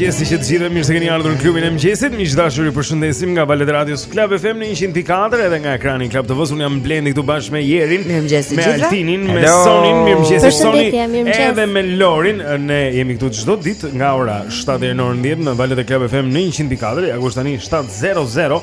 mëngjesi që të gjithëve mirë se keni ardhur në klubin e mëngjesit. Miq të dashur, ju përshëndesim nga valët e Radios Club FM në 104 edhe nga ekrani i Club TV. Unë jam Blendi këtu bashkë me Jerin, me Altinin, me Sonin, mirë mëngjesi Soni. Edhe me Lorin, ne jemi këtu çdo ditë nga ora 7 deri në orën 10 në valët e Club FM në 104. Ja ku është tani 7:00.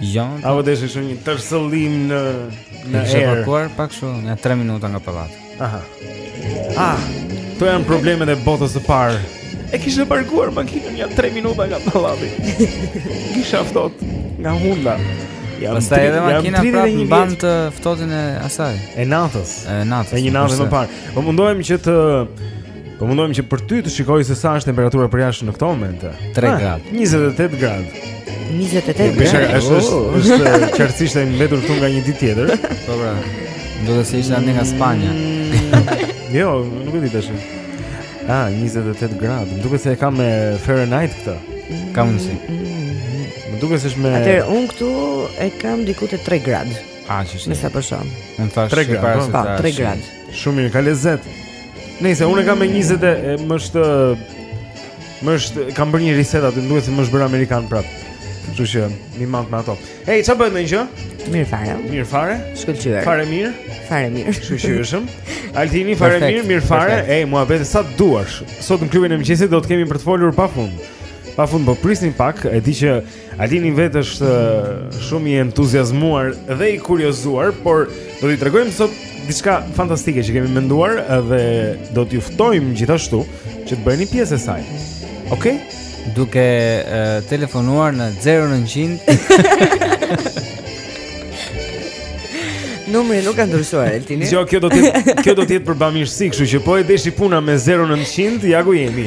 Jo. A po deshi shumë një tërsëllim në në erë. Kishte parkuar pak shumë, nja 3 minuta nga pallati. Aha. Ah, këto janë problemet e botës së parë. E kishte parkuar makinën nja 3 minuta nga pallati. Kisha ftohtë nga hunda. Ja, pastaj edhe makina ja, prapë mban të ftohtin e asaj. E natës. E natës. E një nate më parë. Po mundohem që të... Po mundohem që për ty të shikoj se sa është temperatura përjashta në këto momente. 3 ah, gradë. 28 gradë. 28 gradë. Është është oh. është qartësisht e mbetur këtu nga një ditë tjetër. Po pra. Do të thësh edhe nga Spanja. jo, nuk e di tash. Ah, 28 gradë. Më duket se e kam me Fahrenheit këtë. Kam si. Më duket se është me Atë un këtu e kam diku te 3 gradë. Ah, ç'është? Me sa po shoh. Un thash 3 gradë, po, 3 gradë. Shumë mirë, ka lezet. Nëse unë kam me 20 e më është më është kam bërë një reset aty, duket se më është bërë amerikan prap. Kështu që m'i mat me ato. Ej, çfarë bëni ndonjë gjë? Mirë fare. Mirë fare. Shkëlqyer. Fare mirë. Fare mirë. Shkëlqyeshëm. Altini fare mirë, mirë fare. Ej, mor vetë sa duash. Sot në klubin e mëngjesit do të kemi për të folur pafund. Pafund po prisni pak, e di që Altini vetë është shumë i entuziazmuar dhe i kuriozuar, por do t'i tregojmë sot diçka fantastike që kemi menduar dhe do t'ju ftojmë gjithashtu që të bëheni pjesë e saj. Okej? Okay? Duke uh, telefonuar në 0900 Numri nuk ka ndryshuar Altini. Jo, kjo do të kjo do të jetë për bamirësi, kështu që po e deshi puna me 0900, ja ku jemi.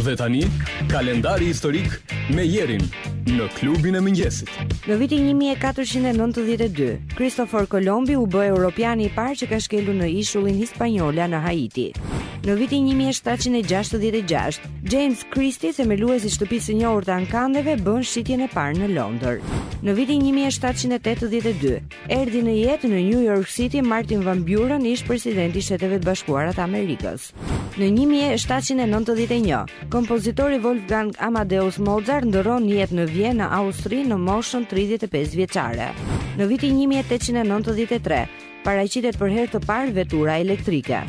Dhe tani, kalendari historik me Jerin në klubin e mëngjesit. Në vitin 1492, Kristofor Kolombi u bë europiani i parë që ka shkelur në ishullin Hispaniola në Haiti. Në vitin 1766, James Christie, themelues i shtëpisë së njohur të ankandeve, bën shitjen e parë në Londër. Në vitin 1782, Erdhi në jetë në New York City Martin Van Buren, ish presidenti i Shteteve të Bashkuara të Amerikës. Në 1791, kompozitori Wolfgang Amadeus Mozart ndërron jetë në Vjenë, në Austri, në moshën 35 vjeçare. Në vitin 1893, paraqitet për herë të parë vetura elektrike.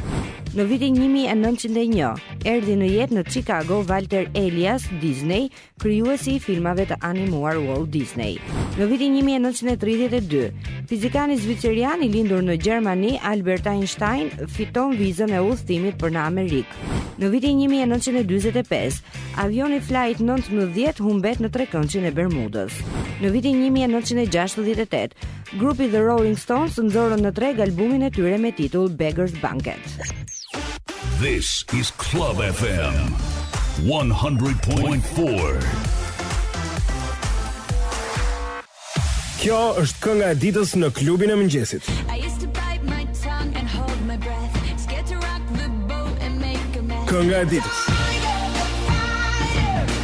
Në vitin 1901, erdhi në jetë në Chicago Walter Elias Disney, krijuesi i filmave të animuar Walt Disney. Në vitin 1932, fizikani zvicerian i lindur në Gjermani, Albert Einstein, fiton vizën e udhëtimit për në Amerikë. Në vitin 1945, avioni Flight 19 humbet në trekëndshin e Bermudës. Në vitin 1968, Grupi The Rolling Stones nxorën në treg albumin e tyre me titull Beggars Banquet. This is Club FM 100.4. Kjo është kënga e ditës në klubin e mëngjesit. Kënga e ditës.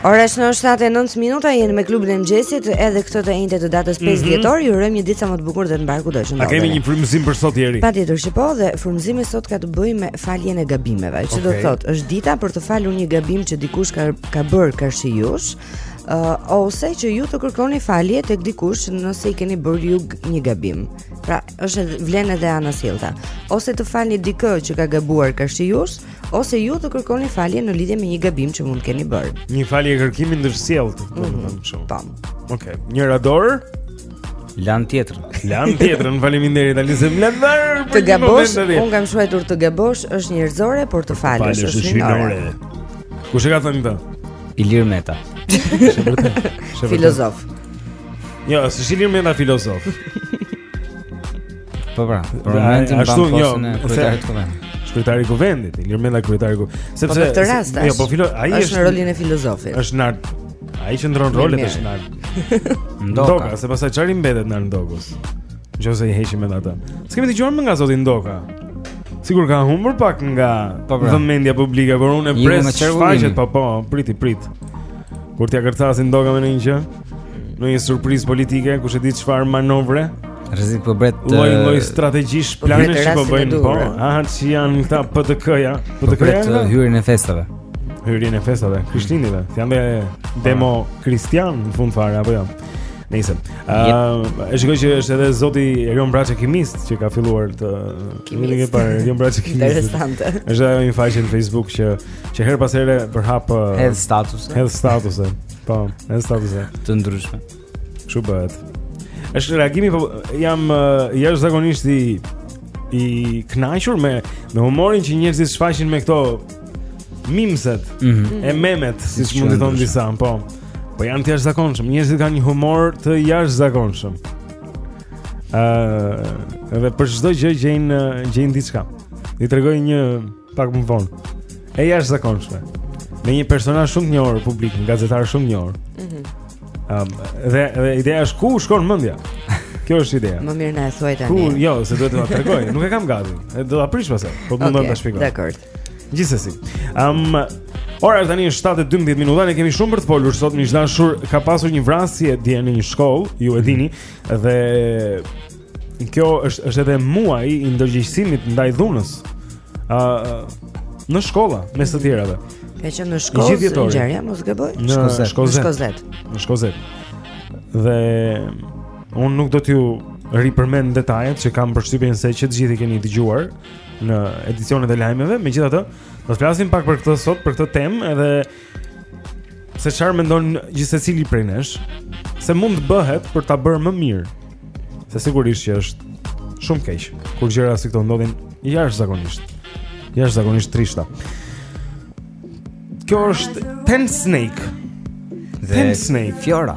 Ora është në 7:09 minuta, jeni me klubin e mëngjesit, edhe këtë të enjte të datës 5 mhm. dhjetor, ju urojmë një ditë sa më të bukur dhe të mbarë kudo që ndodheni. A kemi një frymëzim për sot Jeri? Patjetër që po, dhe frymëzimi sot ka të bëjë me faljen e gabimeve, që do të thotë, është dita për të falur një gabim që dikush ka ka bërë karshi jush, uh, ose që ju të kërkoni falje tek dikush nëse i keni bërë ju një gabim. Pra, është vlen edhe anasjellta. Ose të falni dikë që ka gabuar karshi jush, ose ju të kërkoni falje në lidhje me një gabim që mund të keni bërë. Një falje kërkimi ndërsjelltë, mhm. domethënë kështu. Tam. Okej, njëra dorë lan tjetrën. Lan tjetrën, faleminderit Alice. Më lan var. Të gabosh, un kam shuajtur të gabosh, është njerëzore, por të falësh është hyjnore. Kush e ka thënë këtë? Ilir Meta. Filozof. Jo, është Ilir Meta filozof. Po pra, për momentin ashtu një jo, kryetari i kuvendit. Kryetari i kuvendit, Ilir Meta kryetari ku. Sepse po në këtë rast. Jo, po filo, ai është në rolin e filozofit. Është në Ai që ndron rolet është Nard Ndoka, se pastaj çfarë i mbetet Nard Ndokës? Nëse i heqim edhe atë. S'kemi dëgjuar më nga zoti Ndoka. Sikur ka humbur pak nga po pra. vëmendja publike, por unë e pres, shfaqet po po, priti prit. Kur t'ja kërcasi Ndoka me një gjë? Në një surprizë politike, kush e di çfarë manovre? Rrezik po pret. Lloj lloj strategjish planesh që po bëjnë po. Aha, si janë këta PDK-ja? Po PDK-ja po i hyn festave. I hyn festave. Krishtlindjeve. Janë me demo kristian në fund fare apo jo? Nëse. Ëm, e shikoj që është edhe zoti Erion Braçe kimist që ka filluar të e kemi parë Erion Braçe kimist. Interesante. Është ajo një faqe në Facebook që që herë pas here përhap hedh status. Hedh status. Po, hedh statuse. Të ndryshme. Ç'u bëhet? Është reagimi po jam uh, jashtëzakonisht i i kënaqur me me humorin që njerëzit shfaqin me këto mimset mm -hmm. e memet, siç mund t'i thonë disa, po. Po janë të jashtëzakonshëm. Njerëzit kanë një humor të jashtëzakonshëm. Ëh, uh, edhe për çdo gjë gjejnë gjejnë diçka. I tregoj një Pak më vonë. E jashtëzakonshme. Me një personazh shumë të njohur publik, një gazetar shumë të njohur. Mm -hmm. um, dhe, dhe ideja është ku shkon mendja? Kjo është ideja. Më mirë na e thuaj tani. Ku, jo, se duhet të ta tregoj. Nuk e kam gati. E do ta prish pastaj. Po mund okay, të ta shpjegoj. Dakor. Gjithsesi. Ëm um, Ora është tani 7:12 minuta, ne kemi shumë për të folur sot, miq të dashur, ka pasur një vrasje dje në një shkollë, ju e dini, dhe Kjo është është edhe muaj i ndërgjegjësimit ndaj dhunës. ë uh, në shkolla, mes të tjerave. Ka qenë në shkollë, ngjarja, mos gaboj? Në shkollë. Në shkollë. Në shkollë. Dhe unë nuk do t'ju ripërmend detajet që kam përshtypjen se që të gjithë i keni dëgjuar në edicionet e lajmeve, megjithatë, do të flasim pak për këtë sot, për këtë temë edhe Se çfarë mendon gjithsecili prej nesh se mund të bëhet për ta bërë më mirë. Se sigurisht që është shumë keq kur gjëra si këto ndodhin jashtëzakonisht. Jashtëzakonisht trishta. Kjo është Tensnake. Tensnake Fiora.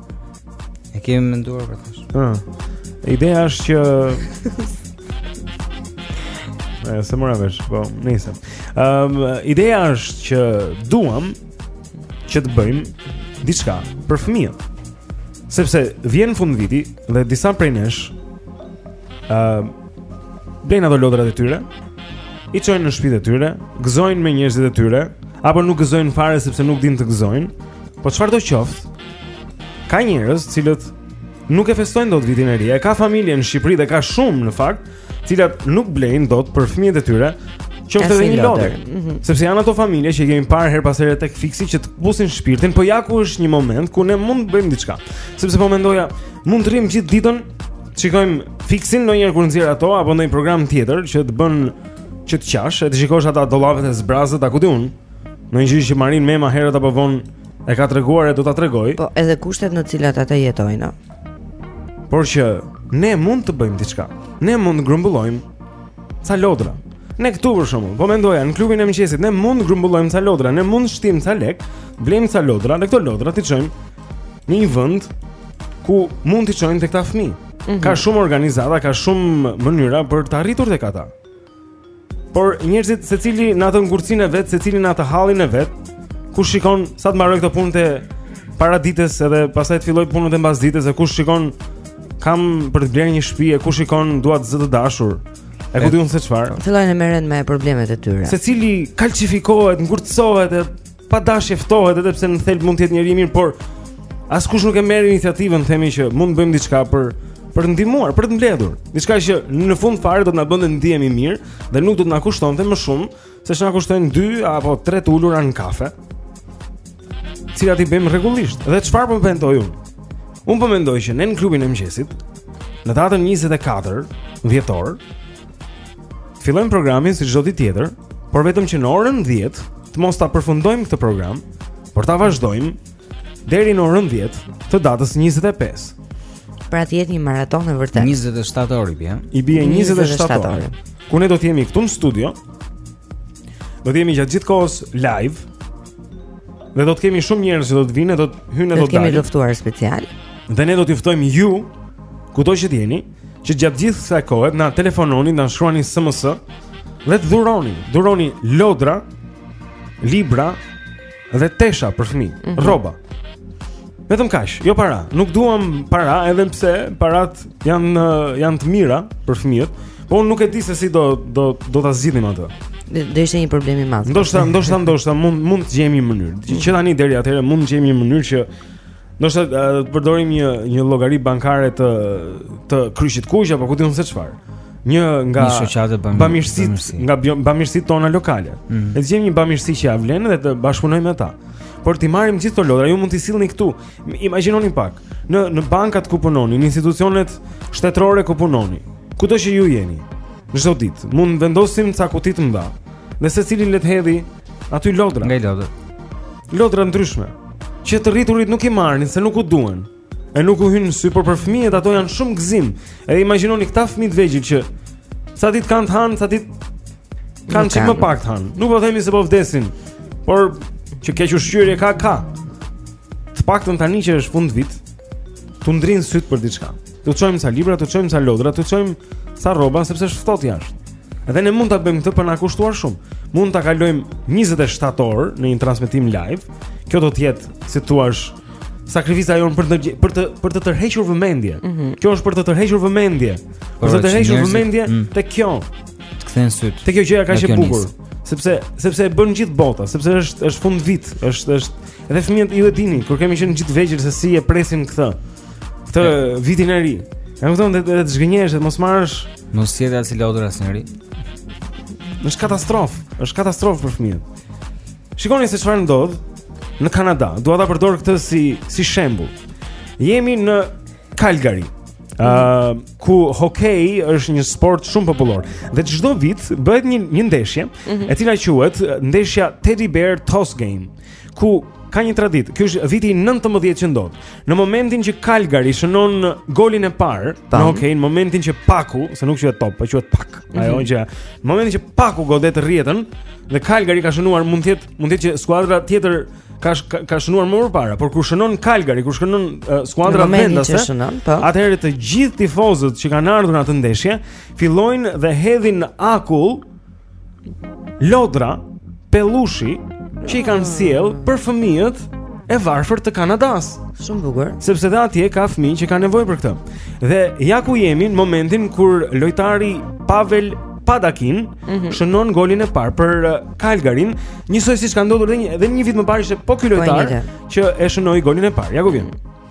E kemi menduar për tash. Ëh. Ah. Ideja është që Ne s'e mora vesh, po nisem. Ëm um, ideja është që duam që të bëjmë diçka për fëmijët. Sepse vjen fund viti dhe disa prej nesh ëm uh, blejnë ato lodrat e tyre, i çojnë në shtëpitë e tyre, gëzojnë me njerëzit e tyre, apo nuk gëzojnë fare sepse nuk dinë të gëzojnë. Po çfarëdo qoftë? Ka njerëz të cilët nuk e festojnë dot vitin e ri. E ka familje në Shqipëri dhe ka shumë në fakt, të cilat nuk blejnë dot për fëmijët e tyre. Qoftë edhe një lodër, mm -hmm. sepse janë ato familje që i kemi parë herë pas here tek Fiksi që të këpusin shpirtin, po ja ku është një moment ku ne mund të bëjmë diçka. Sepse po mendoja, mund të rrim gjithë ditën, shikojmë Fiksin ndonjëherë kur nxjerr ato apo ndonjë program tjetër që të bën që të qash, e të shikosh ata dollapet e zbrazët, a ku di unë? Ndonjë gjë që Marin Mema herët apo vonë e ka treguar e do ta tregojë. Po, edhe kushtet në të cilat ata jetojnë. Por që ne mund të bëjmë diçka. Ne mund të grumbullojmë ca lodra. Ne këtu për shembull, po mendoja në klubin e mëngjesit, ne mund të grumbullojmë ca lodra, ne mund të shtim ca lekë, blejmë ca lodra, dhe këto lodra t'i çojmë në një vend ku mund t'i çojnë te këta fëmijë. Mm -hmm. Ka shumë organizata, ka shumë mënyra për të arritur tek ata. Por njerëzit secili në atë ngurcinë e vet, secili në atë hallin e vet, kush shikon sa të mbarojë këto punët e paraditës edhe pastaj të fillojë punët e mbasditës e kush shikon kam për të blerë një shtëpi e kush shikon dua të zë të dashur. E ku di unë se çfarë? Fillojnë të merren me problemet e tyre. Secili kalcifikohet, ngurtësohet e Pa dashje ftohesh edhe pse në thelb mund të jetë njeri i mirë, por askush nuk e merr iniciativën, themi që mund të bëjmë diçka për për të ndihmuar, për të mbledhur. Diçka që në fund fare do të na bënte të ndihemi mirë dhe nuk do të na kushtonte më shumë se ç'na kushtojnë 2 apo 3 të ulura në kafe. Të cilat i bëjmë rregullisht. Dhe çfarë po mendoj unë? Unë po mendoj që ne në klubin e mëngjesit në datën 24 dhjetor Të fillojmë programin si çdo ditë tjetër, por vetëm që në orën 10 të mos ta përfundojmë këtë program, por ta vazhdojmë deri në orën 10 të datës 25. Pra të jetë një maratonë e vërtetë. 27 orë i bie. I bie 27 orë. Ku ne do të jemi këtu në studio? Do të jemi gjatë gjithë kohës live. Dhe do të kemi shumë njerëz që do të vijnë, do të hyjnë, do të dalin. Do të kemi të ftuar specialë. Dhe ne do t'ju ftojmë ju kudo që të jeni. Që gjatë gjithë kësaj kohe të na telefononi, na shkruani SMS dhe të dhuroni, dhuroni lodra, libra dhe tesha për fëmijë, mm -hmm. rroba. Vetëm kaq, jo para. Nuk duam para, edhe pse parat janë janë të mira për fëmijët, por unë nuk e di se si do do do ta zgjidhim atë. Do ishte një problem i madh. Ndoshta, ndoshta, ndoshta mund mund të gjejmë një mënyrë. Që tani deri atëherë mund të gjejmë një mënyrë që Ndoshta të përdorim një një llogari bankare të të kryqit kuq apo ku di unë se çfarë. Një nga bamirësitë, nga bamirësitë tona lokale. Mm -hmm. E të gjejmë një bamirësi që ia vlen dhe të bashkëpunojmë me ta. Por t'i marrim gjithë këto lodra, ju mund t'i sillni këtu. Imagjinoni pak, në në bankat ku punoni, në institucionet shtetërore ku punoni, kudo që ju jeni. Çdo ditë mund të vendosim ca kuti të mëdha. Dhe secili le të hedhi aty lodra. Nga lodra. Lodra të ndryshme që të rriturit nuk i marrin se nuk u duhen. E nuk u hyjnë në sy, por për fëmijët ato janë shumë gëzim. Edhe imagjinoni këta fëmijë të vegjël që ca ditë kanë të hanë, ca ditë kanë çik më pak të hanë. Nuk po themi se po vdesin, por që kequshqyerje ka ka. Të paktën tani që është fundvit, t'u ndrijnë sytë për diçka. T'u çojmë ca libra, t'u çojmë ca lodra, t'u çojmë ca rroba sepse është ftohtë jashtë. Edhe ne mund ta bëjmë këtë pa na kushtuar shumë. Mund ta kalojmë 27 orë në një transmetim live. Kjo do të jetë, si thua, sakrifica jonë për të për të për të tërhequr vëmendje. Mm -hmm. Kjo është për të tërhequr vëmendje. Për të tërhequr vëmendje mm. te kjo. Të kthejnë sytë. Te kjo gjëja ka qenë e bukur. Sepse sepse e bën gjithë bota, sepse është është fundvit, është është edhe fëmijët ju e dini, kur kemi qenë gjithë të vegjël se si e presin këtë. Këtë vitin e ri. Ja me thënë të zhgënjesh, të mos marrësh, mos sjellë asnjë lodër asnjëri. Është katastrofë, është katastrofë për fëmijët. Shikoni se çfarë ndodh në Kanada. Dua ta përdor këtë si si shembull. Jemi në Calgary. Ëh, uh, ku hokeji është një sport shumë popullor dhe çdo vit bëhet një një ndeshje, mm -hmm. e cila quhet ndeshja Teddy Bear Toss Game. ku ka një traditë. Ky është viti 19 që ndodh. Në momentin që Kalgari shënon golin e parë, në hokej, në momentin që Paku, se nuk quhet top, po quhet Pak. Mm -hmm. Ajo që në momentin që Paku godet rrjetën dhe Kalgari ka shënuar, mund të jetë, mund të jetë që skuadra tjetër ka ka, ka shënuar më parë, por kur shënon Kalgari, kur shënon uh, skuadra vendase, po. atëherë të gjithë tifozët që kanë ardhur në atë ndeshje fillojnë dhe hedhin akull Lodra pellushi që i kanë sjellë për fëmijët e varfër të Kanadasë. Shumë bukur. Sepse dhe atje ka fëmijë që kanë nevojë për këtë. Dhe ja ku jemi në momentin kur lojtari Pavel Padakin mm -hmm. shënon golin e parë për uh, Kalgarin, njësoj siç ka ndodhur edhe një, një vit më parë ishte po ky lojtar që e shënoi golin e parë. Ja ku vjen.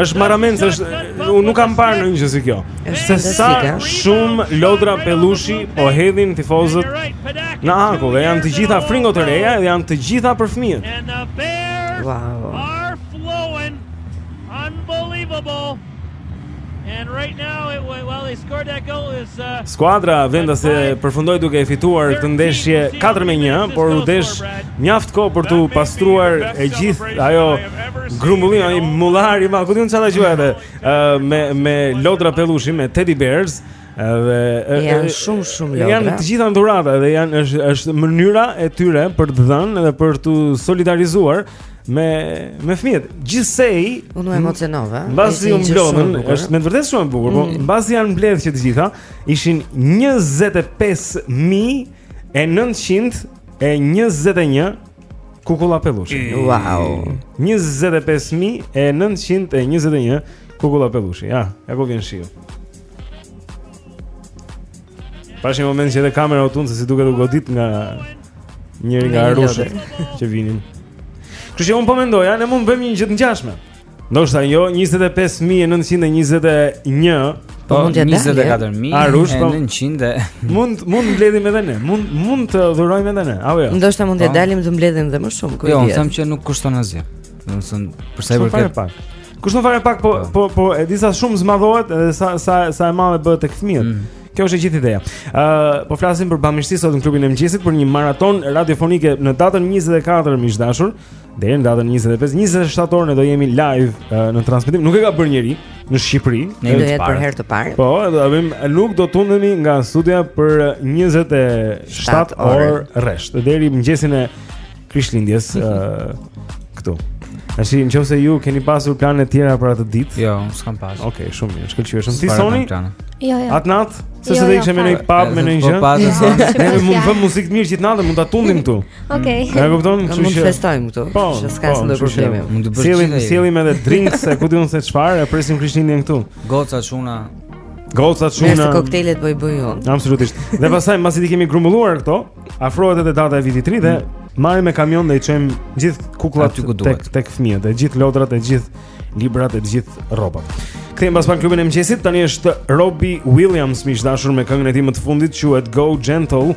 Është marramendëse, është unë nuk kam parë ndonjë gjë si kjo. Se sa shumë lodra pellushi po hedhin tifozët në akull, dhe janë të gjitha fringo të reja dhe janë të gjitha për fëmijët. Wow. Unbelievable. And right now it well they scored that goal is uh, Skuadra vendase përfundoi duke e fituar këtë ndeshje 4-1, por u desh Mjaft kohë për t'u pastruar e gjithë ajo grumbullim, ai mullar i madh, ku di unë çfarë quhet atë? Ë me me lodra pellushi me teddy bears dhe janë shumë shumë lodra. Janë të gjitha dhurata dhe janë është është mënyra e tyre për të dhënë dhe për t'u solidarizuar me me fëmijët. Gjithsej, u emocionova. Mbasi u mblodhën, është me vërtetë shumë e bukur, po mhm. mbasi janë mbledhur që të gjitha, ishin 25900 e 21 kukulla pellushi. Wow. 25921 kukulla pellushi. Ja, ja ku vjen shiu. Pashë një moment që edhe kamera u tund se siç duket u godit nga njëri nga arushët që vinin. Kështu që unë po mendoja, ne mund të bëjmë një gjë të ngjashme. Ndoshta jo 25921, po mund të 24000. Arush po 900. Mund mund të mbledhim edhe ne. Mund mund të dhurojmë edhe ne. Apo jo. Ndoshta mund të po. dalim të mbledhim dhe më shumë kujt. Jo, them që nuk kushton asgjë. Do të thotë për sa i përket. Kushton fare pak, po po po e disa shumë zmadhohet edhe sa sa sa e madhe bëhet tek fëmijët. Mm. Kjo është e gjithë ideja. Ë, uh, po flasim për bamirësi sot në klubin e mëngjesit për një maraton radiofonike në datën 24 miq të dashur. Deri në datën 25, 27 orë ne do jemi live uh, në transmetim. Nuk e ka bërë njeri në Shqipëri. Ne do jetë për herë të parë. Po, do ta bëjmë nuk do tundemi nga studia për 27 orë rresht. Deri mëngjesin e Krishtlindjes uh, këtu. Tashi në qoftë se ju keni pasur plane të tjera për atë ditë? Jo, s'kam pasur. Okej, okay, shumë mirë. Shkëlqyeshëm. Ti soni? Jo, jo. Atë natë? Se jo, se të jo, ikshë me një pub, me një gjë? Po, pasë, soni. Ne mund të bëmë muzikë mirë gjithë natë, mund të tundim këtu. Okej. Okay. E kupton, kështu që mund të festojmë këtu. Po, që s'ka po, asnjë problem. Mund të bësh. Sillim, sillim edhe drinks, e ku di unë se çfarë, e presim Krishtlindjen këtu. Goca çuna. Goca çuna. Nëse koktejlet po i bëj unë. Absolutisht. Dhe pastaj pasi ti kemi grumbulluar këto, afrohet edhe data e Vitit të Ri dhe marrim me kamion dhe i çojmë gjithë kukullat tek fëmijët, e gjithë lodrat e gjithë librat e gjithë rrobat. Kthehemi pas pak klubin e mëqyesit, tani është Robbie Williams miq të dashur me këngën e tij më të fundit quhet Go Gentle.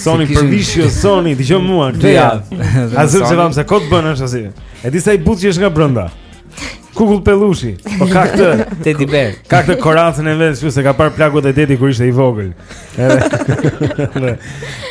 Soni përvishe Soni, dëgjoj mua këtë ja. A zë se vam se kot bën është asi. E di sa i butë që është nga brenda. Kukul pelushi. Po ka këtë Teddy Bear. Ka këtë koracën e vet, se ka parë plagët e Teddy kur ishte i vogël. Edhe.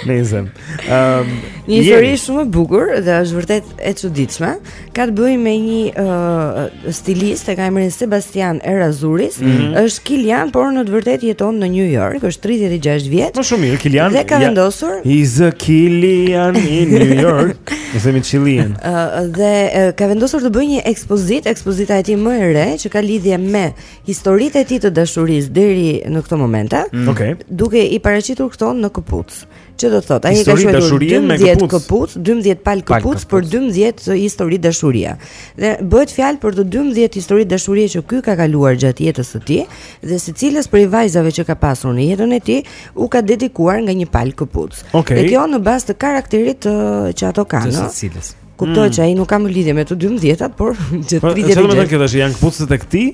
Nice. Ehm, një histori shumë e bukur dhe është vërtet e çuditshme. ka të bëjë me një uh, stilist e ka emrin Sebastian Errazuriz, mm -hmm. është Kilian, por në të vërtet jeton në New York, është 36 vjeç. Më shumë mirë Kilian. Dhe ka vendosur ja, He's a Kilian in New York. Ne themi Chilean. Uh, dhe uh, ka vendosur të bëjë një ekspozitë, ekspozita e tij më e re që ka lidhje me historitë e tij të dashurisë deri në këtë moment, mm -hmm. okay. duke i paraqitur këto në këpucë. Që do të thotë, ai ka krijuar 12 këpucë, 12 palë këpucë për 12 histori dashurie. Dhe bëhet fjalë për të 12 histori dashurie që ky ka kaluar gjatë jetës së tij dhe secilës prej vajzave që ka pasur në jetën e tij u ka dedikuar nga një palë këpucë. Okay. Dhe kjo në bazë të karakterit që ato kanë. Të secilës. Kuptohet mm. që ai nuk ka më lidhje me të 12-tat, por që 30 vjet. Domethënë janë këpucët e këtij?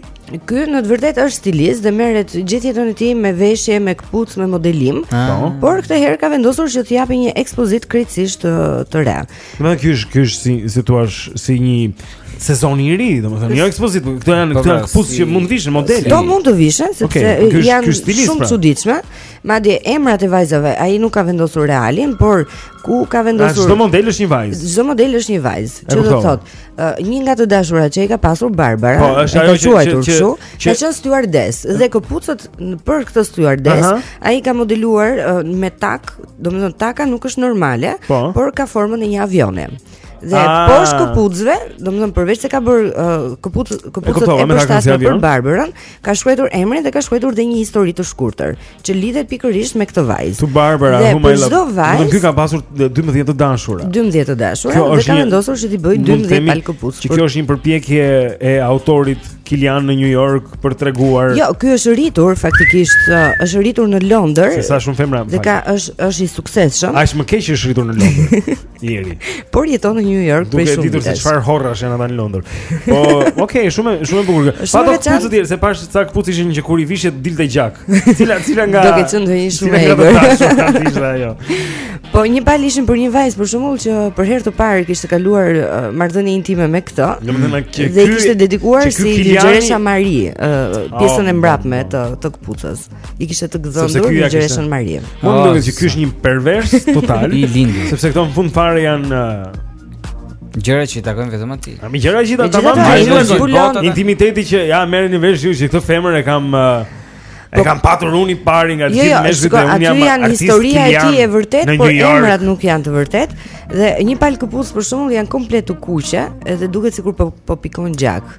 Ky në të vërtetë është stilist dhe merret gjithë jetën e tij me veshje, me këpucë, me modelim. Ah. Po. Por këtë herë ka vendosur që të japë një ekspozitë krejtësisht të, të re. Domethënë ky është ky është si si thua si një sezon i ri, domethënë, jo ekspozitë, këto janë këto janë këpucë që mund të vishin modelet. Këto s'mund të vishin sepse janë shumë të çuditshme. Madje emrat e vajzave, ai nuk ka vendosur realin, por u ka vendosur Çdo model është një vajzë. Çdo model është një vajzë, që do të thotë, uh, një nga të dashurat që ai ka pasur Barbara, po, është ajo që ka quajtur kështu, ka qenë stewardess dhe këpucët për këtë stewardess, uh -huh. ai i ka modeluar uh, me tak, domethënë taka nuk është normale, po. por ka formën e një avioni. Dhe ah. poshtë këpucëve, domethënë përveç se ka bërë uh, këpucë këpucët e përshtatshme për Barbarën, ka shkruar emrin dhe ka shkruar edhe një histori të shkurtër që lidhet pikërisht me këtë vajzë. Tu Barbara, dhe për çdo vajzë, domethënë ky ka pasur 12 të dashura. 12 të dashura kjo dhe ka vendosur që t'i bëj 12 palë këpucë. Që kjo është një përpjekje e autorit Kilian në New York për të treguar. Jo, ky është rritur faktikisht, uh, është rritur në Londër. Se sa shumë femra. Dhe ka është është i suksesshëm. Aq më keq është rritur në Londër. Jeri. Por jeton në New York prej shumë. Duke ditur se çfarë horrash janë ata në Londër. Po, okay, shumë shumë e bukur. Pa do të thotë se pashë ca këpucë ishin që kur i vishje dilte gjak. Cila cila nga Do ketë qenë ndonjë shumë e vërtetë. Cila ajo. Po një palë ishin për një vajzë për shembull që për herë të parë kishte kaluar uh, marrëdhënie intime me këtë. Domethënë mm. dhe i kishte dedikuar Virgjëresha Mari, uh, pjesën e oh, mbrapme të të këpucës. i kishte të gdhendur Virgjëreshën Mari. Mua më duket që ky është një pervers total, i lindi. Sepse këto në fund fare janë... Uh, Gjëra që i takojnë vetëm atij. Ama gjëra që i takojnë vetëm atij. Intimiteti që ja merrni vesh ju që këtë femër e kam uh, E po- kam patur unë i pari nga jo, gjithë jo, meshkujt dhe unë jam artist. Jo, janë historia e tij e vërtetë, por emrat nuk janë të vërtetë dhe një palë këpucë për shembull janë komplet të kuqe dhe duket sikur po po pikon gjak.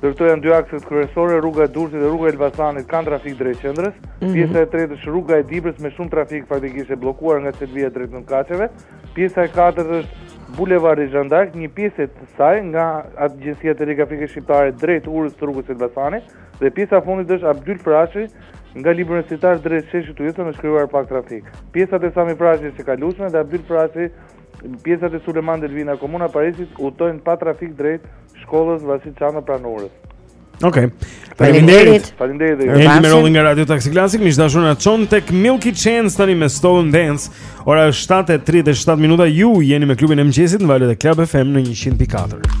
Dhe këto janë dy akset kryesore, rruga e Durrësit dhe rruga e Elbasanit kanë trafik drejt qendrës. Mhm. Pjesa e tretë është rruga e Dibrës me shumë trafik faktikisht e bllokuar nga Selvia drejt Nëntëkatësheve. Pjesa e katërt është Bulevardi Zhandark, një pjesë e saj nga Agjencia Telegrafike Shqiptare drejt urës të rrugës së Elbasanit dhe pjesa e fundit është Abdyl Frashëri nga Libri Universitar drejt sheshit të jetën është krijuar pak trafik. Pjesa te Sami Frashëri është e kalueshme dhe Abdyl Frashëri Pjesa te Sulejman Delvina, Komuna e Parisit, udhëtojnë pa trafik drejt shkollës Vasil Shanto pranë urës. Okej. Okay. Faleminderit. Faleminderit. Ne jemi me Rolin nga Radio Taxi Classic, miq të dashur na çon tek Milky Chance tani me Stolen Dance. Ora është 7:37 minuta. Ju jeni me klubin e mëngjesit në valët e Club FM në 104.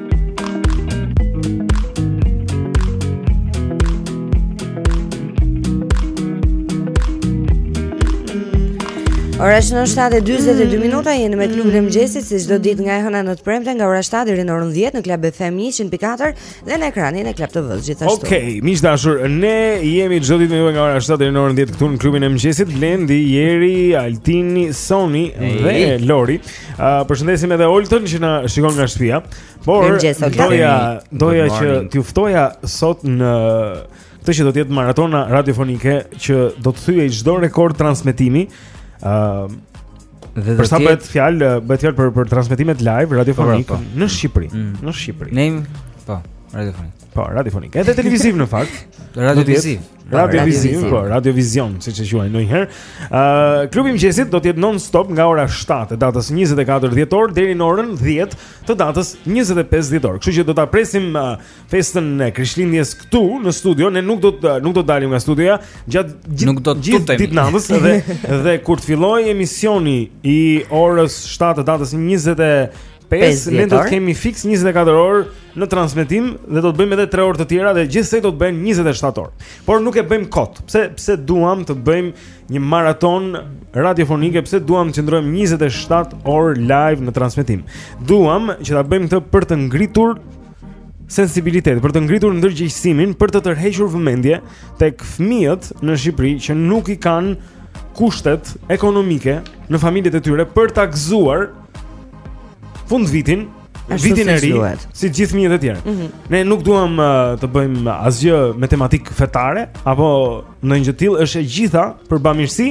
Ora është në 7:42 minuta jeni me klubin e mëngjesit si çdo ditë nga e hëna në të premte nga ora 7 deri në orën 10 në Club FM 104 dhe në ekranin e Club TV gjithashtu. Okej, okay, miq të dashur, ne jemi çdo ditë me ju nga ora 7 deri në orën 10 këtu në klubin e mëngjesit Blendi, Jeri, Altini, Soni dhe Lori. Uh, përshëndesim edhe Oltën që na shikon nga shtëpia. Por doja doja që t'ju ftoja sot në këtë që do të jetë maratona radiofonike që do të thyejë çdo rekord transmetimi. ë uh, Dhe për sa bëhet fjalë, bëhet fjalë për për transmetimet live radiofonike po, po, po. në Shqipëri, mm. në Shqipëri. Ne po, radiofonik. Po, radiofonik. Edhe televiziv në fakt. Radioviziv. Radioviziv, po, radiovizion, siç e quajnë ndonjëherë. Ë, uh, Klubi i Mëngjesit do të jetë non-stop nga ora 7 e datës 24 dhjetor deri në orën 10 të datës 25 dhjetor. Kështu që do ta presim uh, festën e Krishtlindjes këtu në studio. Ne nuk do të uh, nuk do të dalim nga studioja gjatë gjithë gjithë ditë-natës dhe dhe kur të fillojë emisioni i orës 7 të datës 25 5 ne do të kemi fiks 24 orë në transmetim dhe do të bëjmë edhe 3 orë të tjera dhe gjithsej do të bëjmë 27 orë. Por nuk e bëjmë kot. Pse pse duam të bëjmë një maratonë radiofonike, pse duam të qëndrojmë 27 orë live në transmetim. Duam që ta bëjmë këtë për të ngritur sensibilitet, për të ngritur ndërgjegjësimin, për të tërhequr vëmendje tek fëmijët në Shqipëri që nuk i kanë kushtet ekonomike në familjet e tyre për ta gëzuar fundvitin, vitin e ri, si gjithë fëmijët e tjerë. Mm -hmm. Ne nuk duam uh, të bëjmë asgjë me tematikë fetare apo ndonjë gjë të tillë, është e gjitha për bamirësi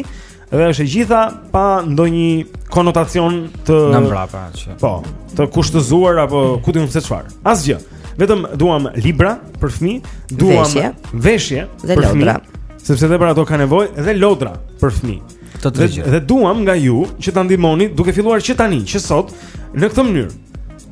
dhe është e gjitha pa ndonjë konotacion nga mbrapa që. Po, të kushtëzuar apo ku di unë se çfarë. Asgjë. Vetëm duam libra për fëmijë, duam veshje, veshje për fëmijë, sepse edhe për ato ka nevojë dhe lodra për fëmijë. Të tre gjëra. Dhe duam nga ju që të na ndihmoni duke filluar që tani, që sot, në këtë mënyrë.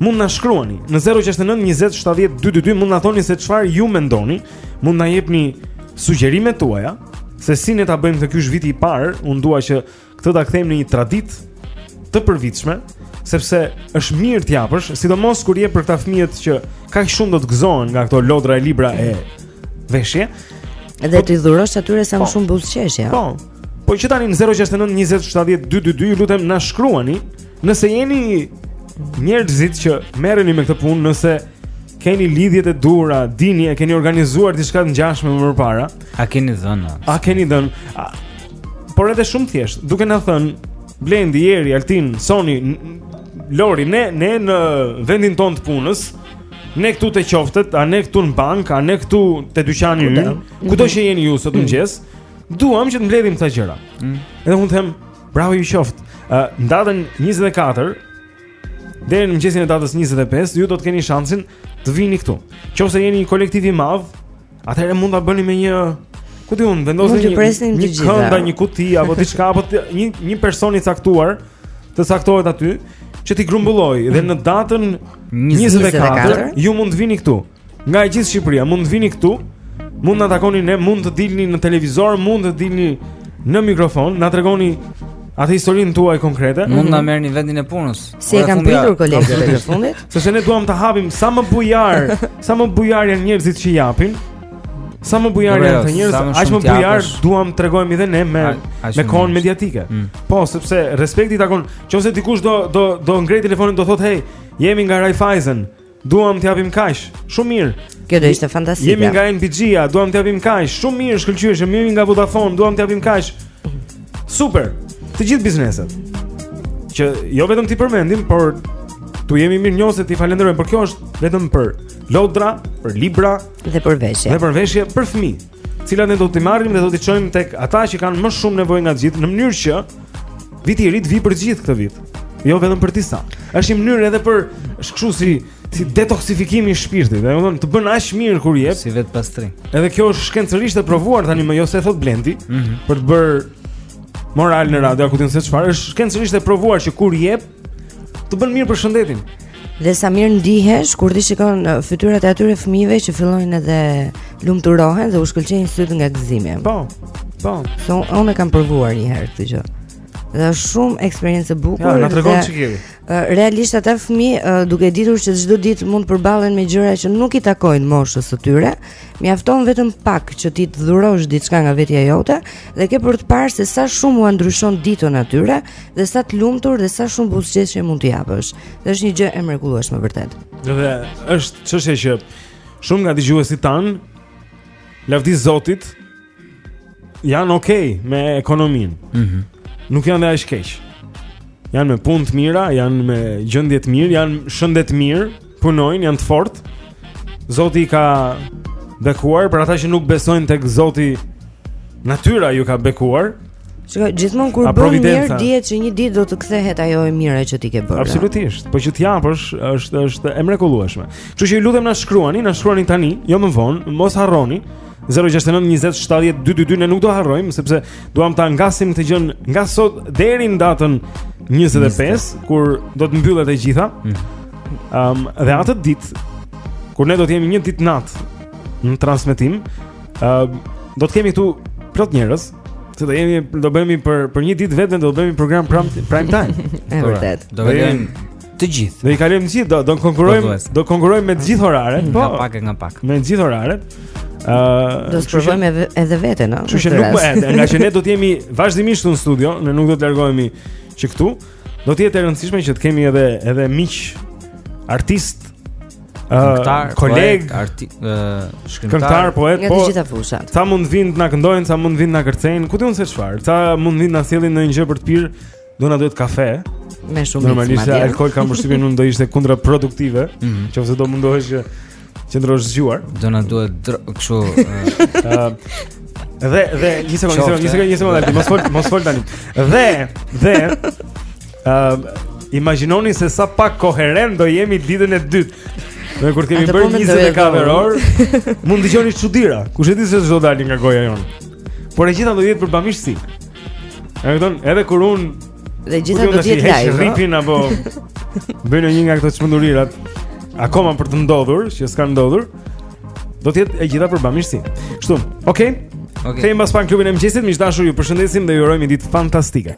Mund na shkruani në 069 20 70 222, mund na thoni se çfarë ju mendoni, mund na jepni sugjerimet tuaja se si ne ta bëjmë këtë qysh viti i parë, unë dua që këtë ta kthejmë në një traditë të përvitshme, sepse është mirë të japësh, sidomos kur jep për këta fëmijët që kaq shumë do të gëzohen nga këto lodra e libra e veshje. Dhe po, t'i dhurosh atyre sa më po. shumë buzëqeshje. Po. Po që tani në 069 20 70 222 Ju lutem na shkruani Nëse jeni njerëz që merreni me këtë punë Nëse keni lidhjet e duhura, dini e keni organizuar diçka të ngjashme më parë. A keni dhënë? A keni dhënë? Por edhe shumë thjesht, duke na thënë Blendi, Jeri, Altin, Soni, Lori, ne ne në vendin tonë të punës, ne këtu te qoftet, ne këtu në bankë, ne këtu te dyqani ynë, kudo që jeni ju sot mëngjes, mm. Duam që të mbledhim këta gjëra. Mm. Edhe unë them, bravo ju qoftë. Uh, datën 24 deri në mëngjesin e datës 25 ju do të keni shansin të vini këtu. Qoftë se jeni një kolektiv i madh, atëherë mund ta bëni me një ku di unë, vendosni një një kënd një kuti apo diçka apo një një person i caktuar të caktohet aty që t'i grumbullojë dhe në datën 24, 24 ju mund të vini këtu. Nga e gjithë Shqipëria, mund të vini këtu, mund na takoni ne, mund të dilni në televizor, mund të dilni në mikrofon, na tregoni atë historinë tuaj konkrete. Mund na mhm. merrni vendin e punës. Si e kanë bërë kolegët e fundit? Sepse ne duam të japim sa më bujar, sa më bujar janë njerëzit që japin. Sa më bujar janë njerëzit, aq më bujar duam të tregohemi edhe ne me me kohën mediatike. Mm. Po, sepse respekti takon, nëse dikush do do do ngrejë telefonin do thotë, "Hey, jemi nga Raiffeisen." Duam të japim kaq. Shumë mirë. Kjo do ishte fantastike. Jemi nga NBG-a, duam të japim kaq. Shumë mirë, shkëlqyeshëm, jemi nga Vodafone, duam të japim kaq. Super. Të gjithë bizneset. Që jo vetëm t'i përmendim, por t'u jemi mirënjohës e t'i falenderojmë, por kjo është vetëm për lodra, për libra dhe për veshje. Dhe për veshje për fëmijë. Cilat ne do t'i marrim dhe do t'i çojmë tek ata që kanë më shumë nevojë nga të gjithë në mënyrë që viti i ri të vijë për gjithë këtë vit. Jo vetëm për disa. Është një mënyrë edhe për kështu si si detoksifikimi i shpirtit, e kupton, të bën aq mirë kur jep. Si vetëpastrim. Edhe kjo është shkencërisht e provuar tanimë jo se thotë Blendi, mm -hmm. për të bërë moral në radio, a ku di se çfarë është shkencërisht e provuar që kur jep, Të bën mirë për shëndetin. Dhe sa mirë ndihesh kur ti shikon uh, fytyrat e atyre fëmijëve që fillojnë edhe lumturohen dhe u shkëlqejnë sytë nga gëzimi. Po. Po. So, unë kam provuar një herë këtë gjë. Dhe është shumë eksperiencë e bukur. Ja, na trego një çikë. Uh, realisht ata fëmijë uh, duke ditur se çdo ditë mund të përballen me gjëra që nuk i takojnë moshës së tyre, mjafton vetëm pak që ti të dhurosh diçka nga vetja jote dhe ke për të parë se sa shumë u ndryshon ditën atyre dhe sa të lumtur dhe sa shumë buzëqeshje mund të japësh. Dhe është një gjë e mrekullueshme vërtet. Dhe është çështje që shumë nga dëgjuesit tanë lavdi Zotit janë okay me ekonominë. Mhm. Mm Nuk janë dhe aq keq. Janë me punë të mira, janë me gjendje të mirë, janë shëndet mirë. punojnë, janë të fortë. Zoti i ka bekuar për ata që nuk besojnë tek Zoti. Natyra ju ka bekuar. Shiko, gjithmonë kur bën mirë dihet që një ditë do të kthehet ajo e mira që ti ke bërë. Absolutisht. Po që të japësh është është e mrekullueshme. Kështu që ju lutem na shkruani, na shkruani tani, jo më vonë, mos harroni. 0692070222 ne nuk do harrojmë sepse duam ta ngasim këtë gjë nga sot deri në datën 25 kur do të mbyllet e gjitha. Mm. Ëm um, dhe atë ditë kur ne do të jemi një ditë natë në transmetim, ëm um, do të kemi këtu plot njerëz Se do jemi do bëhemi për për një ditë vetëm do bëhemi program prime time. Është vërtet. Do bëjmë të gjithë. Do i kalojmë të gjithë, do do konkurrojmë, do konkurrojmë me të gjithë oraret, po. Nga pak e nga pak. Me të gjithë oraret. Ëh, uh, do të provojmë edhe, edhe veten, ëh. Kështu që nuk po, nga që ne do të jemi vazhdimisht këtu në studio, ne nuk do të largohemi që këtu. Ëh, Do të jetë e rëndësishme që të kemi edhe edhe miq artistë Këngëtar, uh, kolegë, arti, uh, shkrimtar, këngëtar, poet, po. Nga të gjitha fushat. Ca mund të vijnë të na këndojnë, ca mund të vijnë të na kërcejnë, ku di unë se çfarë. Ca mund të vijnë të na sjellin ndonjë gjë për të pirë, do na duhet kafe. Me shumë Normalisht alkool kam përshtypjen unë do ishte kontraproduktive, mm -hmm. qoftë se do mundohesh që Qëndroje zgjuar. Do na duhet kështu. Dhe dhe një sekondë, një sekondë, një sekondë, mos fol, mos fol tani. Dhe dhe ëm imagjinoni se sa pak koherentë do jemi ditën e dytë. Ne kur të kemi bërë 24 orë, mund të dëgjoni çudira. Kush e di se ç'do dali nga goja jonë. Por e gjitha do jetë për bamirësi. Edhe edhe kur unë Dhe e gjitha do të jetë live. Po rrëfejnë apo bëjnë një nga këto çmendurirat akoma për të ndodhur, që s'ka ndodhur. Do të jetë e gjitha për bamirësi. Kështu. Okej. Okej. Kemi pas fan klubin e mëngjesit, miq të dashur, ju përshëndesim dhe ju urojmë një ditë fantastike.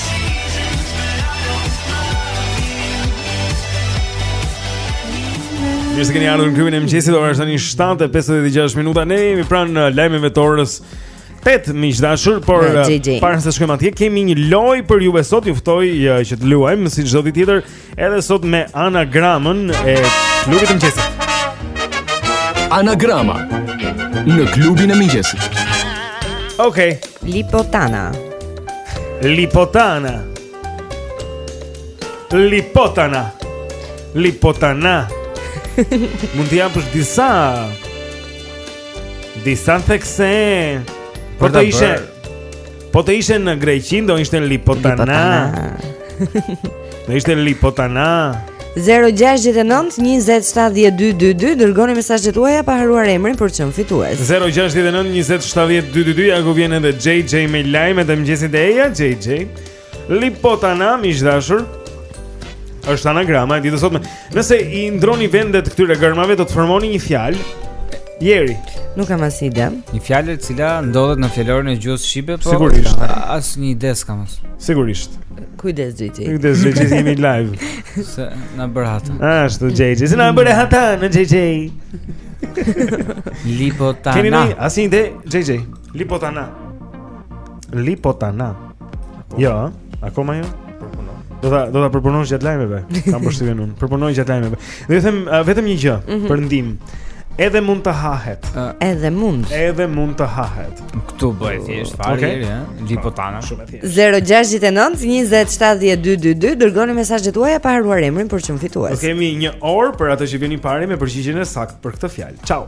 Mirë se keni ardhur në klubin e mëngjesit. Ora është tani 7:56 minuta. Ne jemi pranë uh, lajmeve të orës 8 miq të dashur, por uh, para se të shkojmë atje, kemi një lojë për juve sot. Ju ftoj uh, që të luajmë si çdo ditë tjetër. Edhe sot me anagramën e klubit të mëngjesit. Anagrama në klubin e mëngjesit. Okej. Okay. Lipotana. Lipotana. Lipotana. Lipotana. Mund të japësh disa disa thekse po të ishe Po të ishte në Greqi, do ishte Lipotana. Do ishte Lipotana. 0-6-9-20-7-2-2-2 Dërgoni mesazhet tuaja pa harruar emrin për të qenë fitues 0-6-9-20-7-2-2-2 Ja ku vjen edhe JJ me lajmet e mëngjesit e eja JJ Lipotana, miq të dashur është anagrama e ditës së sotme Nëse i ndërroni vendet këtyre gërmave do të formoni një fjalë. Jeri. Nuk kam asnjë ide. Një fjalë e cila ndodhet në fjalorin e gjuhës shqipe, po sigurisht asnjë ide s'kam as. Sigurisht. Kujdes JJ. Kujdes JJ jemi live. Se na bëre hatanë. Ashtu JJ, se na bëre hatanë JJ. Lipotana. Keni një asnjë ide JJ? Lipotana. Lipotana. Jo, akoma jo. Do ta do ta përpunosh gjatë lajmeve. Kam përshtypjen unë. Përpunoj gjatë lajmeve. Do ju them uh, vetëm një gjë mm -hmm. për ndihmë. Edhe mund të hahet. Uh, edhe mund. Edhe mund të hahet. Këtu bëhet e thjeshtë fare, okay. ja. Lipotana. Shumë e thjeshtë. 069 20 7222 dërgoni mesazhet tuaja pa harruar emrin për të qenë fitues. Do kemi një orë për atë që vjen i pari me përgjigjen e saktë për këtë fjalë. Ciao.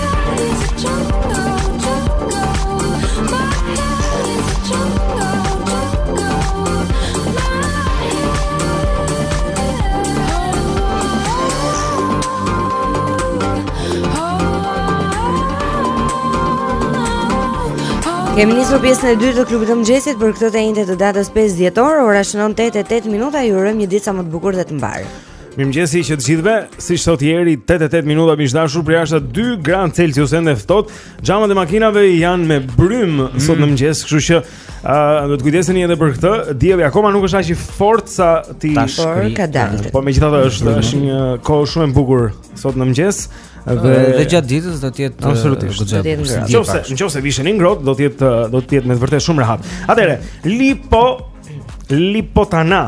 Kemi nisur pjesën e dytë të klubit të mëngjesit për këtë të enjte të datës 5 dhjetor, ora shënon 8:08 minuta. Ju urojmë një ditë sa më të bukur dhe të mbarë. Mirëmëngjesi që të gjithëve. Siç tha Ieri 8 e 8 minuta më dashur për jashtë 2 gradë Celsius ende ftohtë. Xhamat e makinave janë me brymë mm. sot në mëngjes, kështu që ë uh, do të kujdeseni edhe për këtë. Dielli akoma nuk është aq i fortë sa t'i por ka dalë. Po megjithatë është mm. është një kohë shumë e bukur sot në mëngjes. Dhe dhe gjatë ditës do të jetë absolutisht do të jetë. Nëse nëse visheni ngrohtë do të jetë do të jetë me vërtetë shumë rehat. Atëherë, lipo Lipotana.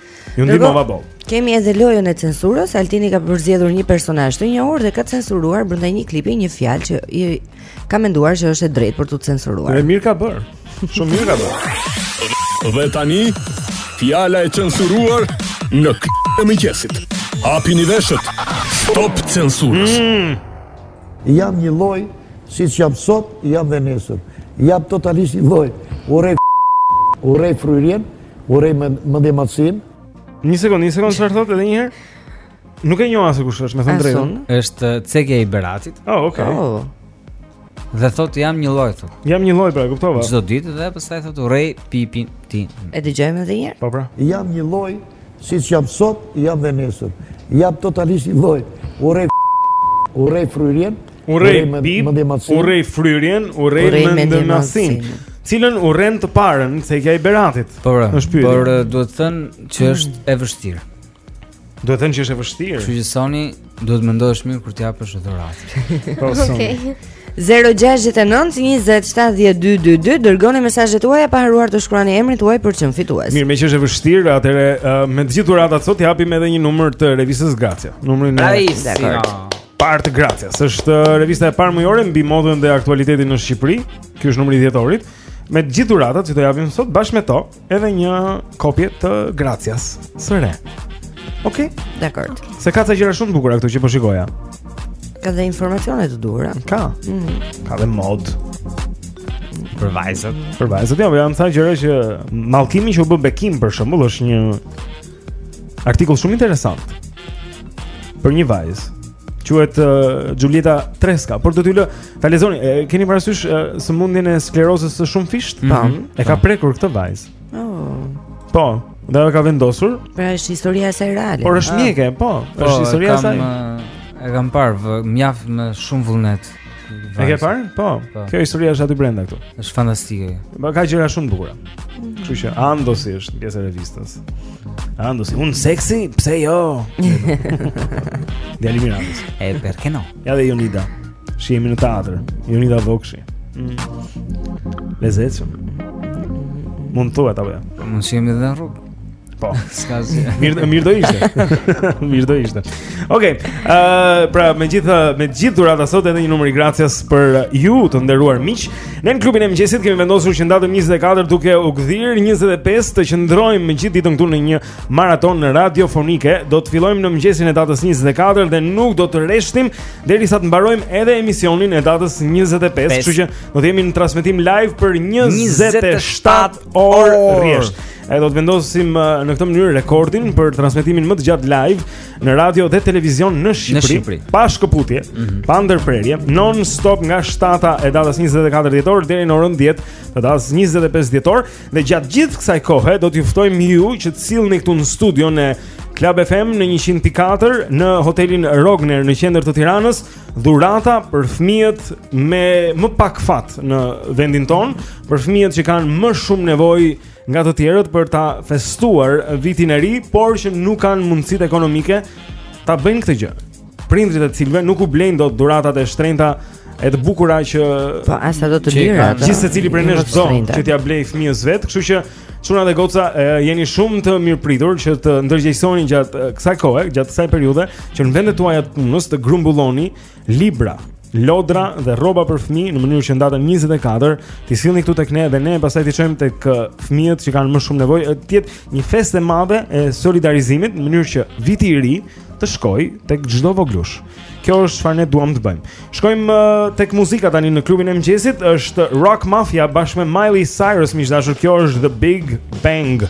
Ju ndihmova boll. Kemi edhe lojën e censurës. Altini ka përzgjedhur një personazh të njohur dhe ka censuruar brenda një klipi një fjalë që ai ka menduar që është e drejtë për t'u censuruar. Dhe mirë ka bërë. Shumë mirë ka bërë. Dhe tani fjala e censuruar në klub të mëngjesit. Hapini veshët. Stop censurës. Mm. Jam njëlloj siç jam sot, jam dhe nesër. Jam totalisht njëlloj. Urrej urrej fryrjen. Urrej mendjemadhësinë Një sekund, një sekund, çfarë thotë edhe njëherë Nuk e njoha se kush është, me thënë të drejtën është uh, Cekja i Beratit Oh, okej okay. oh. Dhe thotë jam njëlloj thotë. Jam njëlloj pra, kuptova. Çdo ditë dhe pastaj thotë urrej pipin ti. E dëgjojmë edhe një herë. Po pra. Jam njëlloj siç jam sot, jam dhe nesër. Jam totalisht njëlloj. Urrej urrej fryrjen. Urrej bip, urrej fryrjen, urrej mendjemadhësinë. Cilën urren të parën, Cekja i Beratit. Po, pra, është pyetje. Por eh, duhet thënë që është e vështirë. Duhet thënë që është e vështirë. Kështu që Soni duhet të mendosh mirë kur të japësh dhuratë. Po, Okej. 069 20 7222 dërgoni mesazhet tuaja pa harruar të shkruani emrin tuaj për çmim fitues. Mirë, meqë është e vështirë, atëherë eh, me të gjithë dhuratat sot japim edhe një numër të revistës Grazia. Numrin e Ai, Parë të Grazias është uh, revista e parë mujore mbi modën dhe aktualitetin në Shqipëri. Ky është numri i dhjetorit. Me të gjithë dhuratat që do japim sot bashkë me to, edhe një kopje të Grazias së re. Okej, okay? dakord. Se ka ca gjëra shumë të bukura këtu që po shikoja. Ka dhe informacione të duhura. Ka. Mm -hmm. Ka dhe modë. Për vajzat. Për vajzat, jo, janë ca gjëra që mallkimi që u bë bekim për shembull është një Artikull shumë interesant. Për një vajzë quhet uh, Xhulieta Treska, por do t'ju lë ta lexoni. Keni parasysh uh, sëmundjen e sklerozës së shumëfishtë? Mm -hmm. e ka prekur këtë vajzë. Oh. Po, dhe e ka vendosur. Pra është historia e saj reale. Por është ah. mjeke, po, po është historia e saj. E kam parë mjaft me shumë vullnet. E ke parë? Po. po. Kjo historia është aty brenda këtu. Është fantastike. Po ka gjëra shumë të bukura. Kështu që Andosi është pjesë e revistës. Andosi, un sexy, pse jo? Dhe Alimir Andos. E perché no? Ja dhe Jonida. Shi jemi në teatër. Jonida Vokshi. Mm. Lezetshëm. Mund thua ta bëj. Mund shihemi edhe në rrugë. Po. S'ka zi. Mirë, mirë do ishte. mirë do ishte. Okej. Okay, ë uh, pra me gjithë me gjithë dhurata sot edhe një numër i Grazias për ju të nderuar miq. Ne në klubin e mëngjesit kemi vendosur që datën 24 duke u gdhir 25 të qëndrojmë me gjithë ditën këtu në një maratonë radiofonike. Do të fillojmë në mëngjesin e datës 24 dhe nuk do të rreshtim derisa të mbarojmë edhe emisionin e datës 25, kështu që do të jemi në transmetim live për 27, 27 Orë rresht. E do të vendosim uh, në këtë mënyrë rekordin për transmetimin më të gjatë live në radio dhe televizion në Shqipëri, në Shqipëri. pa shkëputje, mm -hmm. pa ndërprerje, non stop nga shtata e datës 24 dhjetor deri në orën 10 të datës 25 dhjetor dhe gjatë gjithë kësaj kohe do t'ju ftojmë ju që të sillni këtu në studion e Club FM në 100.4 në hotelin Rogner në qendër të Tiranës dhurata për fëmijët me më pak fat në vendin tonë, për fëmijët që kanë më shumë nevojë nga të tjerët për ta festuar vitin e ri, por që nuk kanë mundësitë ekonomike ta bëjnë këtë gjë. Prindërit e të cilëve nuk u blejnë dot dhuratat e shtrenjta e të bukura që po as ato të lira. Gjithsecili prej nesh do që t'ia blejë fëmijës së vet, kështu që Çuna dhe goca jeni shumë të mirëpritur që të ndërgjegjësoheni gjatë kësaj kohe, gjatë kësaj periudhe, që në vendet tuaja të punës të grumbulloni libra, lodra dhe rroba për fëmijë në mënyrë që në datën 24 t'i sillni këtu tek ne dhe ne pastaj t'i çojmë tek fëmijët që kanë më shumë nevojë, të jetë një festë e madhe e solidarizimit në mënyrë që viti i ri të shkojë tek çdo vogëlush. Kjo është çfarë ne duam të bëjmë. Shkojmë uh, tek muzika tani në klubin e mëngjesit, është Rock Mafia bashkë me Miley Cyrus, miq të dashur, kjo është The Big Bang.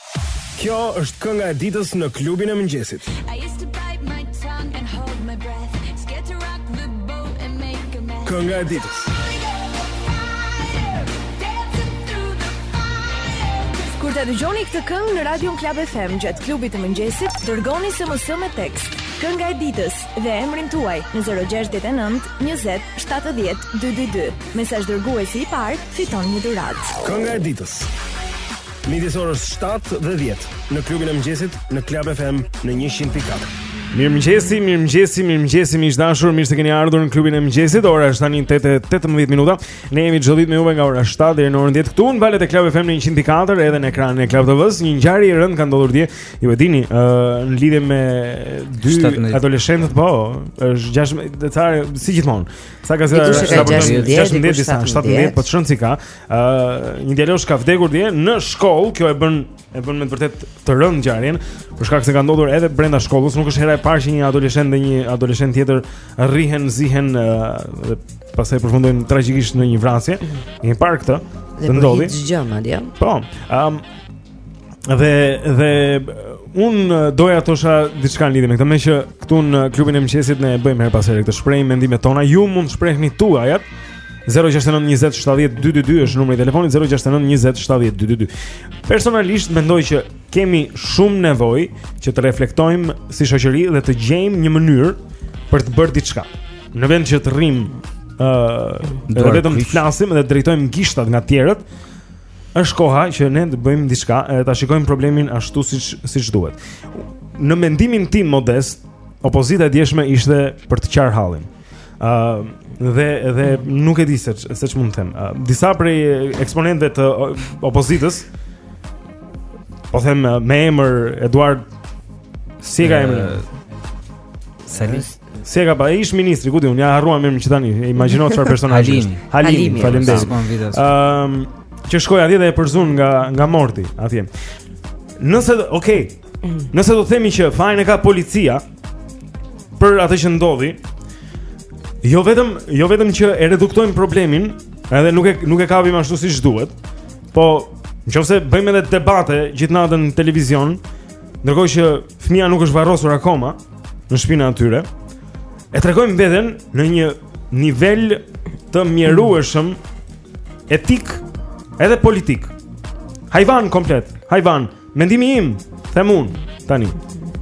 Kjo është kënga e ditës në klubin e mëngjesit. Kënga e ditës. Kur ta dëgjoni këtë këngë në Radio Klab FM gjatë klubit të mëngjesit, dërgoni SMS me tekst. Kënga e ditës dhe emrin tuaj në 069 20 70 222. Mesazh dërguesi i parë fiton një dhuratë. Kënga e ditës. Kënga e ditës. Midis orës 7 dhe 10 në klubin e mëngjesit në Club FM në 100.4. Mirëmëngjesi, mirëmëngjesi, mirëmëngjesi miq të dashur, mirë se keni ardhur në klubin e mëngjesit. Ora është tani 8:18 minuta. Ne jemi çdo ditë me juve nga ora 7 deri në orën 10 këtu në valët e Club FM në 104 edhe në ekranin e Club TV-s. Një ngjarje e rëndë ka ndodhur dje. Ju e dini, ë uh, në lidhje me dy adoleshentët, po, është 16 decar si gjithmonë. Se ka zëra 16 disa 17 po çon si ka. Uh, një djalosh ka vdekur dje në shkollë, kjo e bën e bën me të vërtet të rëndë ngjarjen, për shkak se ka ndodhur edhe brenda shkollës, nuk është hera e parë që një adoleshent dhe një adoleshent tjetër rrihen, zihen uh, dhe pastaj përfundojnë tragjikisht në një vrasje. E kemi parë këtë, të ndodhi. Dhe për hiç gjë madje. Po. Ëm, um, Dhe dhe un doja të thosha diçka në lidhje me këtë, meqë këtu në klubin e mëngjesit ne e bëjmë herë pas here këtë shprehim mendimet tona, ju mund të shprehni tuajat. 0692070222 është numri i telefonit 0692070222. Personalisht mendoj që kemi shumë nevojë që të reflektojmë si shoqëri dhe të gjejmë një mënyrë për të bërë diçka. Në vend që të rrim ë uh, vetëm të flasim dhe të drejtojmë gishtat nga të tjerët, Është koha që ne të bëjmë diçka edhe ta shikojmë problemin ashtu siç siç duhet. Në mendimin tim modest, opozita e djeshme ishte për të qarë hallin. Ë uh, dhe dhe nuk e di se se ç'mund të them. Uh, disa prej eksponentëve të opozitës po them uh, me emër Eduard si e ka emrin? Shalsi Si e ka pa, ish ministri, ku di unë, ia harruam emrin që tani, e imagjino çfarë personazhi është. Halim, faleminderit. Ëm, që shkoi atje dhe e përzunë nga nga morti atje. Nëse, okay. Nëse do të themi që fajin e ka policia për atë që ndodhi, jo vetëm jo vetëm që e reduktojmë problemin, edhe nuk e nuk e kapim ashtu siç duhet, po nëse bëjmë edhe debate gjithë natën në televizion, ndërkohë që fëmija nuk është varrosur akoma, në shpinën e tyre e tregojmë veten në një nivel të mjerueshëm etik edhe politik. Hajvan komplet, hajvan. Mendimi im, them unë tani,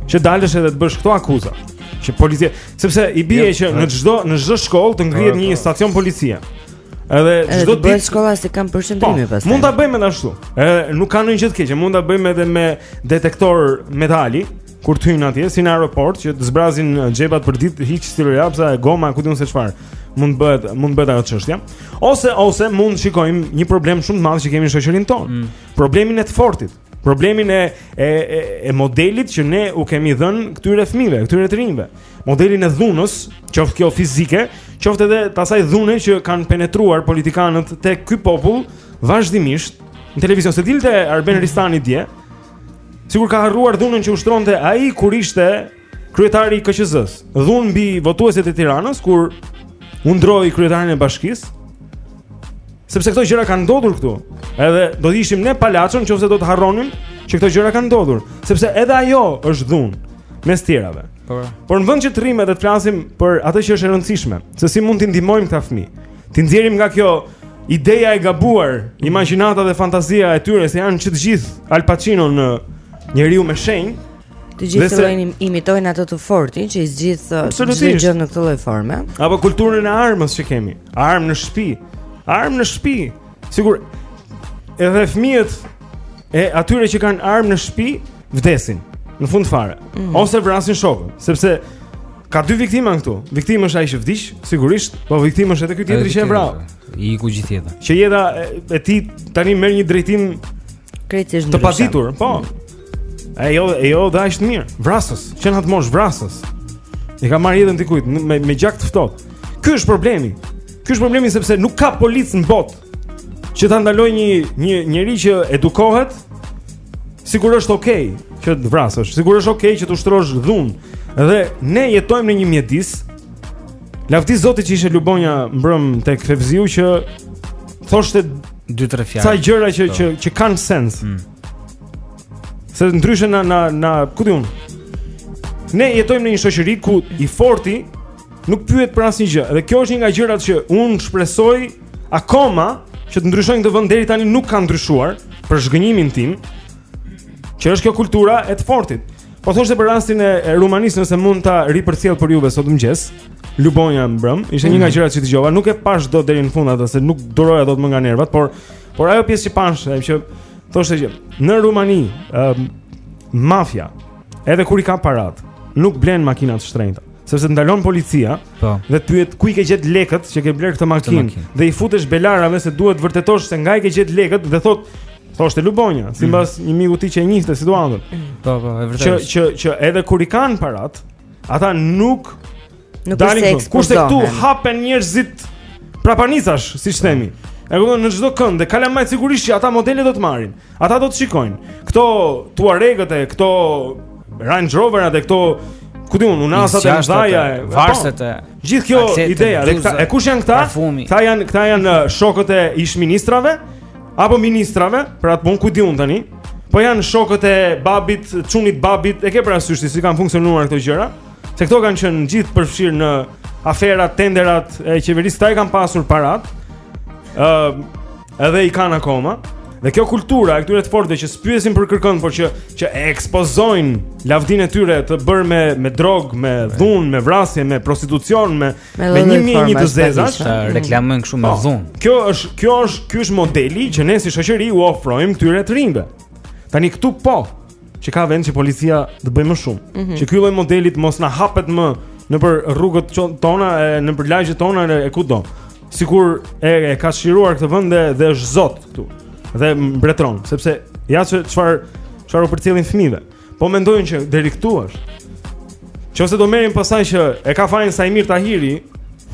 që të dalësh edhe të bësh këto akuza, që policia, sepse i bie jo, që në çdo në çdo shkollë të ngrihet një stacion policie. Edhe çdo ditë bëhet shkolla se kanë përshëndrime po, pastaj. Mund ta bëjmë edhe ashtu. Edhe nuk ka ndonjë gjë të keqe, mund ta bëjmë edhe me detektor metali. Kur të hyjnë atje, si në aeroport, që të zbrazin xhepat përditë, hiq stilojapsa e goma, ku diun se çfarë. Mund bëhet, mund bëhet ajo çështja. Ose ose mund shikojmë një problem shumë të madh që kemi në shoqërinë tonë. Mm. Problemin e të fortit, problemin e e e, e modelit që ne u kemi dhënë këtyre fëmijëve, këtyre të rinjve. Modelin e dhunës, qoftë kjo fizike, qoftë edhe të asaj dhune që kanë penetruar politikanët te ky popull vazhdimisht në televizion se dilte Arben Ristani dje Sikur ka harruar dhunën që ushtronte ai kur ishte kryetari i KQZ-s. Dhunë mbi votuesit e Tiranës kur u ndroi kryetarin e bashkisë. Sepse këto gjëra kanë ndodhur këtu. Edhe do të ishim ne palaço nëse do të harronim që këto gjëra kanë ndodhur, sepse edhe ajo është dhunë mes tjerave. Po. Por në vend që të rrimë dhe të flasim për atë që është e rëndësishme, se si mund t'i ndihmojmë këta fëmijë. T'i nxjerrim nga kjo ideja e gabuar, imagjinata dhe fantazia e tyre se janë që të gjithë Al Pacino në njeriu me shenjë. Të gjithë se... lojnë imitojnë atë të fortin që i zgjidh uh, çdo gjë në këtë lloj forme. Apo kulturën e armës që kemi. Armë në shtëpi. Armë në shtëpi. Sikur edhe fëmijët e atyre që kanë armë në shtëpi vdesin në fund fare mm. ose vrasin shokun, sepse Ka dy viktima këtu. Viktimë është ai që vdiq, sigurisht, po viktimë është edhe ky tjetri që e vrau. Iku gjithë jeta. Që jeta e, e tij tani merr një drejtim krejtësisht ndryshe. Të paditur, po. Mm. E jo, e jo dhe aq të mirë. Vrasës, që në atë moshë vrasës. I ka marrë jetën dikujt me me gjak të ftohtë. Ky është problemi. Ky është problemi sepse nuk ka polic në botë. Që ta ndalojë një një njeri që edukohet sikur është okay që të vrasësh, sikur është okay që të ushtrosh dhunë. Dhe ne jetojmë në një mjedis. Lavdi Zotit që ishte Lubonja mbrëm tek Fevziu që thoshte dy tre fjalë. Ca gjëra që po. që që kanë sens. Mm. Se ndryshe na na na ku diun. Ne jetojmë në një shoqëri ku i forti nuk pyet për asnjë gjë. Dhe kjo është një nga gjërat që unë shpresoj akoma që të ndryshojë në këtë vend deri tani nuk ka ndryshuar për zhgënjimin tim, që është kjo kultura e të fortit. Po thoshte për rastin e Rumanisë nëse mund ta ripërcjell për juve sot mëngjes. Lubonja mbrëm, ishte një nga mhm. gjërat që dëgjova, nuk e pash dot deri në fund atë se nuk duroja dot më nga nervat, por por ajo pjesë që pash, ajo që thoshte që në Rumani, ë um, mafia, edhe kur i ka parat, nuk blen makina t'shtrenjta. Sepse të ndalon policia po. dhe t'pyet ku i ke gjetë lekët që ke blerë këtë makinë dhe i futesh belarave se duhet të vërtetosh se nga i ke gjetë lekët dhe thot thoshte Lubonja, mm. sipas mm. një miku tij që e njihte situatën. Po, po, e vërtetë. Që që që edhe kur i kanë parat, ata nuk nuk dalin këtu. Kurse këtu hapen njerëzit prapanicash, siç themi. E kupton në çdo kënd, dhe kalamajt sigurisht që ata modele do të marrin. Ata do të shikojnë. Këto Tuaregët e këto Range Roverat e këto ku di unë unazat e mëdha e po, varëset e gjithë kjo ideja dhe këta e kush janë këta? Këta janë këta janë uh, shokët e ish ministrave apo ministrave, për atë punë ku di unë tani. Po janë shokët e babit, çunit babit, e ke parasysh si kanë funksionuar këto gjëra? Se këto kanë qenë gjithë përfshirë në aferat, tenderat e qeverisë, këta i kanë pasur parat. Ëm uh, Edhe i kanë akoma. Dhe kjo kultura e këtyre të fortëve që s'pyesin për kërkën, por që që e ekspozojnë lavdinë e tyre të bërë me me drogë, me dhunë, me vrasje, me prostitucion, me me, me një mijë një të zezash, reklamojnë kështu me po, dhunë. Kjo është kjo është ky është modeli që ne si shoqëri u ofrojmë këtyre të rinjve. Tani këtu po, që ka vend që policia të bëjë më shumë. Mm -hmm. Që ky lloj modeli të mos na hapet më nëpër rrugët tona e nëpër lagjet tona e kudo. Sikur e, e ka shiruar këtë vend dhe është zot këtu dhe mbretëron, sepse ja që çfarë çfarë u përcjellin fëmijëve. Po mendojnë që deri këtu është. Ose do merremi pastaj që e ka fajin Saimir Tahiri,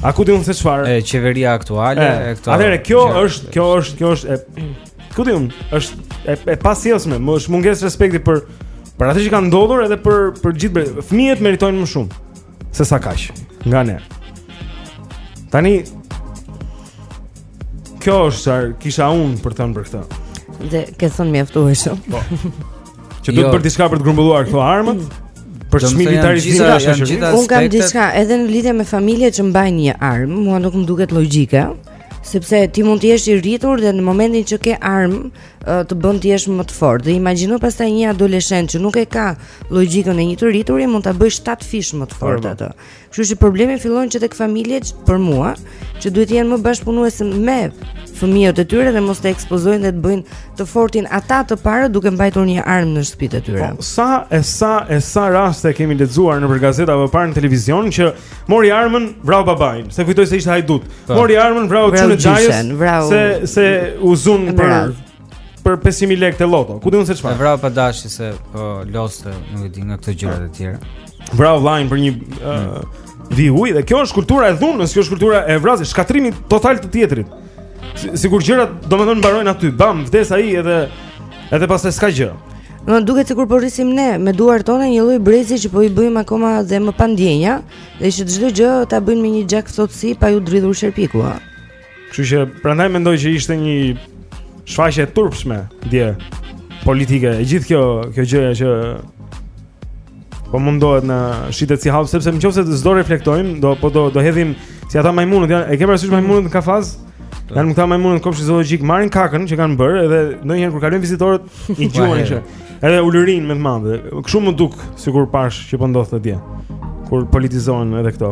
a ku di unë se çfarë? E qeveria aktuale, e, e këto. Atëherë kjo që, është, kjo është, kjo është e Ku di unë, është e, e pasjellshme, më është mungesë respekti për për atë që ka ndodhur edhe për për gjithë fëmijët meritojnë më shumë se sa kaq nga ne. Tani kjo është çfarë kisha unë për të thënë për këtë. Dhe ke thënë mjaftueshëm. Po. Që duhet jo. bërë diçka për të grumbulluar këto armët? për çmilitarizim të shoqërisë. Unë kam diçka edhe në lidhje me familje që mbajnë një armë, mua nuk më duket logjike. sepse ti mund të jesh i rritur dhe në momentin që ke armë të bën të jesh më të fortë. Dhe imagjino pastaj një adoleshent që nuk e ka logjikën e një të rrituri mund ta bëjë shtatëfish më të fortë atë. Kështu që problemi fillon që tek familjet për mua, që duhet të jenë më bashkëpunuese me fëmijët e tyre dhe mos të ekspozojnë dhe të bëjnë të fortin ata të parë duke mbajtur një armë në shtëpitë e tyre. Po, sa e sa e sa raste kemi lexuar nëpër gazeta apo parë në televizion që Mori armën, vrau babain, se kujtoi se ishte hajdut. Po. Mori armën, vrau çunin e dajës. Se se u zun për për 5000 lekë te loto. Ku di unë se çfarë. Vrau pa dashje se po loste, nuk e di nga këto gjëra të tjera. Vrau vllain për një mm. vijë ujë dhe kjo është kultura e dhunës, kjo është kultura e vrasjes, shkatërrimit total të tjetrit. Sikur gjërat domethënë mbarojnë aty, bam, vdes ai edhe edhe pastaj s'ka gjë. Më duket sikur po rrisim ne me duart tona një lloj brezi që po i bëjmë akoma dhe më pa ndjenja, dhe që çdo gjë ta bëjnë me një gjakftohtësi pa iu dridhur qerpiku. Kështu që prandaj mendoj që ishte një shfaqje e turpshme dje politike. E gjithë kjo kjo gjëja që po mundohet na shitet si hap sepse në qoftë se s'do reflektojmë, do po do do hedhim si ata majmunët, ja, e ke parasysh majmunët në kafaz? Po. Janë këta majmunët në kopsht zoologjik, marrin kakën që kanë bërë edhe ndonjëherë kur kalojnë vizitorët i gjuajnë që. Edhe ulërijnë me të madhe. Kështu m'u duk sikur pashë që po ndodhte atje. Kur politizohen edhe këto.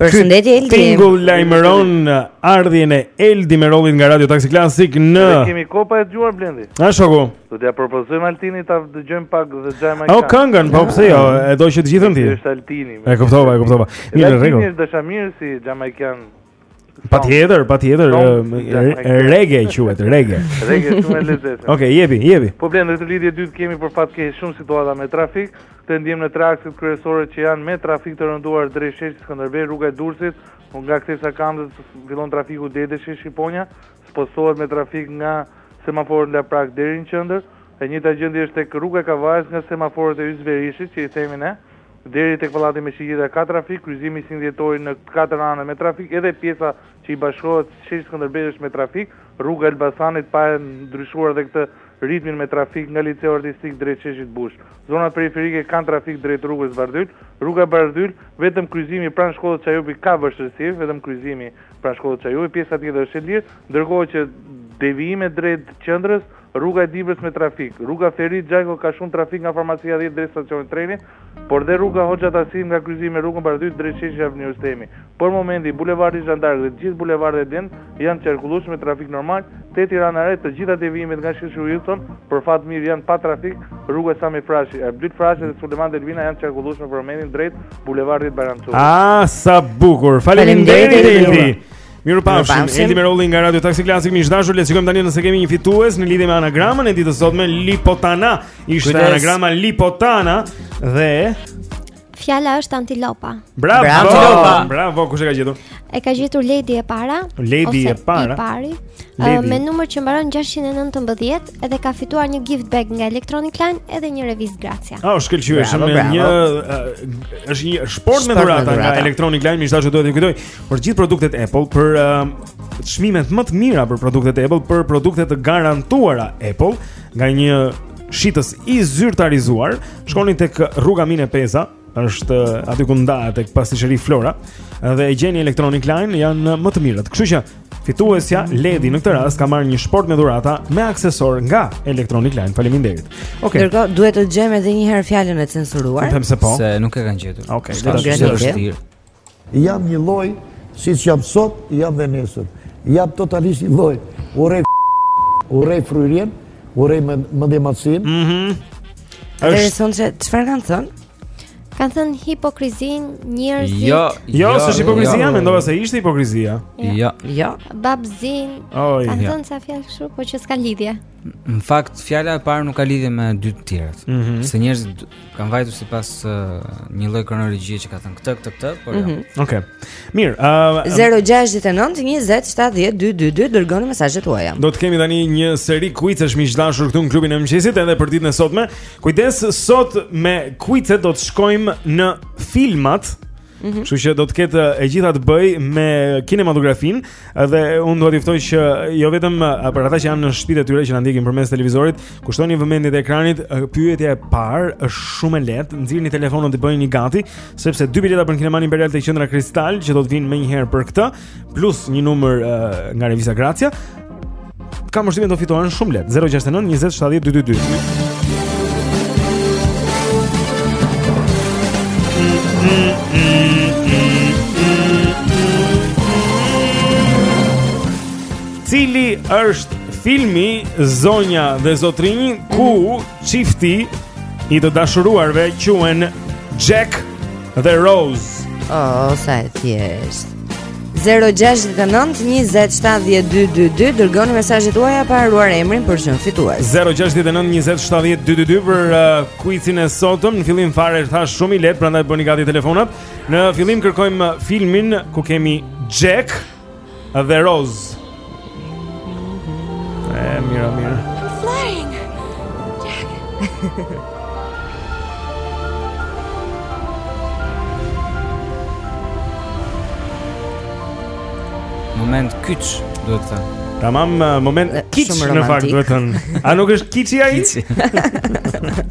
Përshëndetje Eldi. Tingulli lajmëron uh, ardhjen e Eldi Merollit nga Radio Taxi Classic në Ne kemi ende pa e dëgjuar Blendi. A shoku? Do t'ia propozojmë Altinit ta dëgjojmë pak dhe Xhajma. O këngën, po pse jo? E do që të gjithën ti. Është Altini. E kuptova, e kuptova. Mirë, rregull. Altini është dashamirë si Xhamaikan. Patjetër, patjetër, rege quhet, rege. Rege shumë e lezetshme. Okej, jepi, jepi. Po Blendi në këtë lidhje të dytë kemi për fat keq shumë situata me trafik. Të nisim nga akset kryesore që janë me trafik të rënduar drejt sheshit Skënderbej, rruga e Durrësit, po nga kthesa e Kamzës fillon trafiku deri te Shqiponja, spostohet me trafik nga semaforët Laprakë deri në qendër. E njëjta gjendje është tek rruga e Kavajës nga semaforët e Yzberishit që i themi ne. Deri tek pallati me shigjeta ka trafik, kryqëzimi i 21 Dhjetorit në katër anët me trafik, edhe pjesa që i bashkohet sheshit Skënderbej është me trafik, rruga e Elbasanit pa e ndryshuar dhe këtë ritmin me trafik nga Liceu Artistik drejt sheshit Bush. Zonat periferike kanë trafik drejt rrugës Bardhyl, rruga Bardhyl, vetëm kryqëzimi pranë shkollës Çajupi ka vështirësi, vetëm kryqëzimi pranë shkollës Çajupi, pjesa tjetër është e lirë, ndërkohë që devijimet drejt qendrës, Rruga e Dibrës me trafik. Rruga Ferit Xhajko ka shumë trafik nga Farmacia dhjetë drejt stacionit të trenit, por dhe rruga Hoxha Tahsim nga kryqëzimi me rrugën Bardhyl drejt Sheshit Avni Rustemi. Për momentin, bulevardi Zhan D'Ark dhe të gjithë bulevardet e djemtë janë të qarkullueshëm me trafik normal. Te Tirana Re, të gjitha devijimet nga Sheshi Uilson, për fat të mirë, janë pa trafik. Rruga Sami Frashëri, Abdyl Frashëri dhe Sulejman Delvina janë të qarkullueshme për momentin drejt bulevardit Bajram Curri. Ah, sa bukur! Faleminderit Eldi! Mirupafshim, Eldi Merolli nga Radio Taxi Klasik Miq të dashur, le të shikojmë tani nëse kemi një fitues Në lidhje me anagramën e ditës sot me Lipotana Ishte Kujdes. anagrama Lipotana Dhe... Fjala është antilopa Bravo, bravo, antilopa. bravo kush e ka gjetur? E ka gjetur Ledi e para Ledi e para pari, Ledi. Me numër që mbaron 619 Edhe ka fituar një gift bag nga Electronic Line Edhe një revistë Gracia A, oh, shkëlqyeshëm, është me një është një shportë me dhurata nga Electronic Line Miq të dashur, duhet t'ju kujtoj për gjithë produktet Apple, për uh, çmimet më të mira për produktet Apple, për produkte të garantuara Apple nga një shitës i zyrtarizuar, shkoni tek rruga Mine Peza, është aty ku ndahet tek pastiçeri Flora dhe e gjeni Electronic Line janë më të mirët. Kështu që fituesja Ledi në këtë rast ka marrë një shportë me dhurata me aksesorë nga Electronic Line. Faleminderit. Okej. Okay. Ndërkohë duhet të dëgjojmë edhe një herë fjalën e censuruar. Them se po. Se nuk e kanë gjetur. Okej, okay, do ta dëgjojmë. Jam një lloj, siç jam sot, jam dhe nesër. Jam totalisht një lloj. Urrej urrej fryrjen, urrej mendjemadhësinë. Mm -hmm. Interesant se çfarë kanë thënë? Kanë thënë hipokrizinë njerëzit. Jo, jo, jo s'është hipokrizia, jo. mendova se ishte hipokrizia. Jo. Jo. jo. Babzin. Oh, kanë jo. thënë sa fjalë kështu, po që s'ka lidhje. Në fakt, fjala e parë nuk ka lidhje me dy të tjerat. Mm -hmm. Se njerëzit Kanë vajtur sipas uh, një lloj kronologjie që ka thënë këtë këtë këtë, por mm -hmm. jo. Mhm. Okej. Okay. Mirë, uh, 069 20 70 222 dërgoni mesazhet tuaja. Do të kemi tani një seri quizesh miq të dashur këtu në klubin e mëngjesit edhe për ditën e sotme. Kujdes, sot me quizet do të shkojmë në filmat. Mm -hmm. Kështu që do të ketë e gjitha të bëjë me kinematografinë dhe unë do t'ju ftoj që jo vetëm për ata që janë në shtëpitë e tyre që na ndjekin përmes televizorit, kushtoni vëmendjen ekranit, pyetja e parë është shumë e lehtë, nxirrni telefonin dhe bëjini gati, sepse dy bileta për kinemanë Imperial te Qendra Kristal që do të vijnë menjëherë për këtë. plus një numër uh, nga revista Grazia. Ka mundësinë të fitohen shumë lehtë. 069 20 70 222. Cili është filmi zonja dhe zotërinj ku çifti i të dashuruarve quhen Jack dhe Rose? Oh, sa e thjeshtë. 0-6-9-27-12-22 Dërgoni mesazhet tuaja pa harruar emrin për të qenë fitues 0-6-9-27-12-22 Për uh, quizin e sotëm Në fillim fare është thashë shumë i lehtë Prandaj bëni gati telefonat Në fillim kërkojmë filmin Ku kemi Jack Dhe Rose E, mira, mira. I'm flying. Jack. moment kyç, duhet thënë. Tamam, uh, moment kyç në fakt duhet thënë. A nuk është kyçi ai?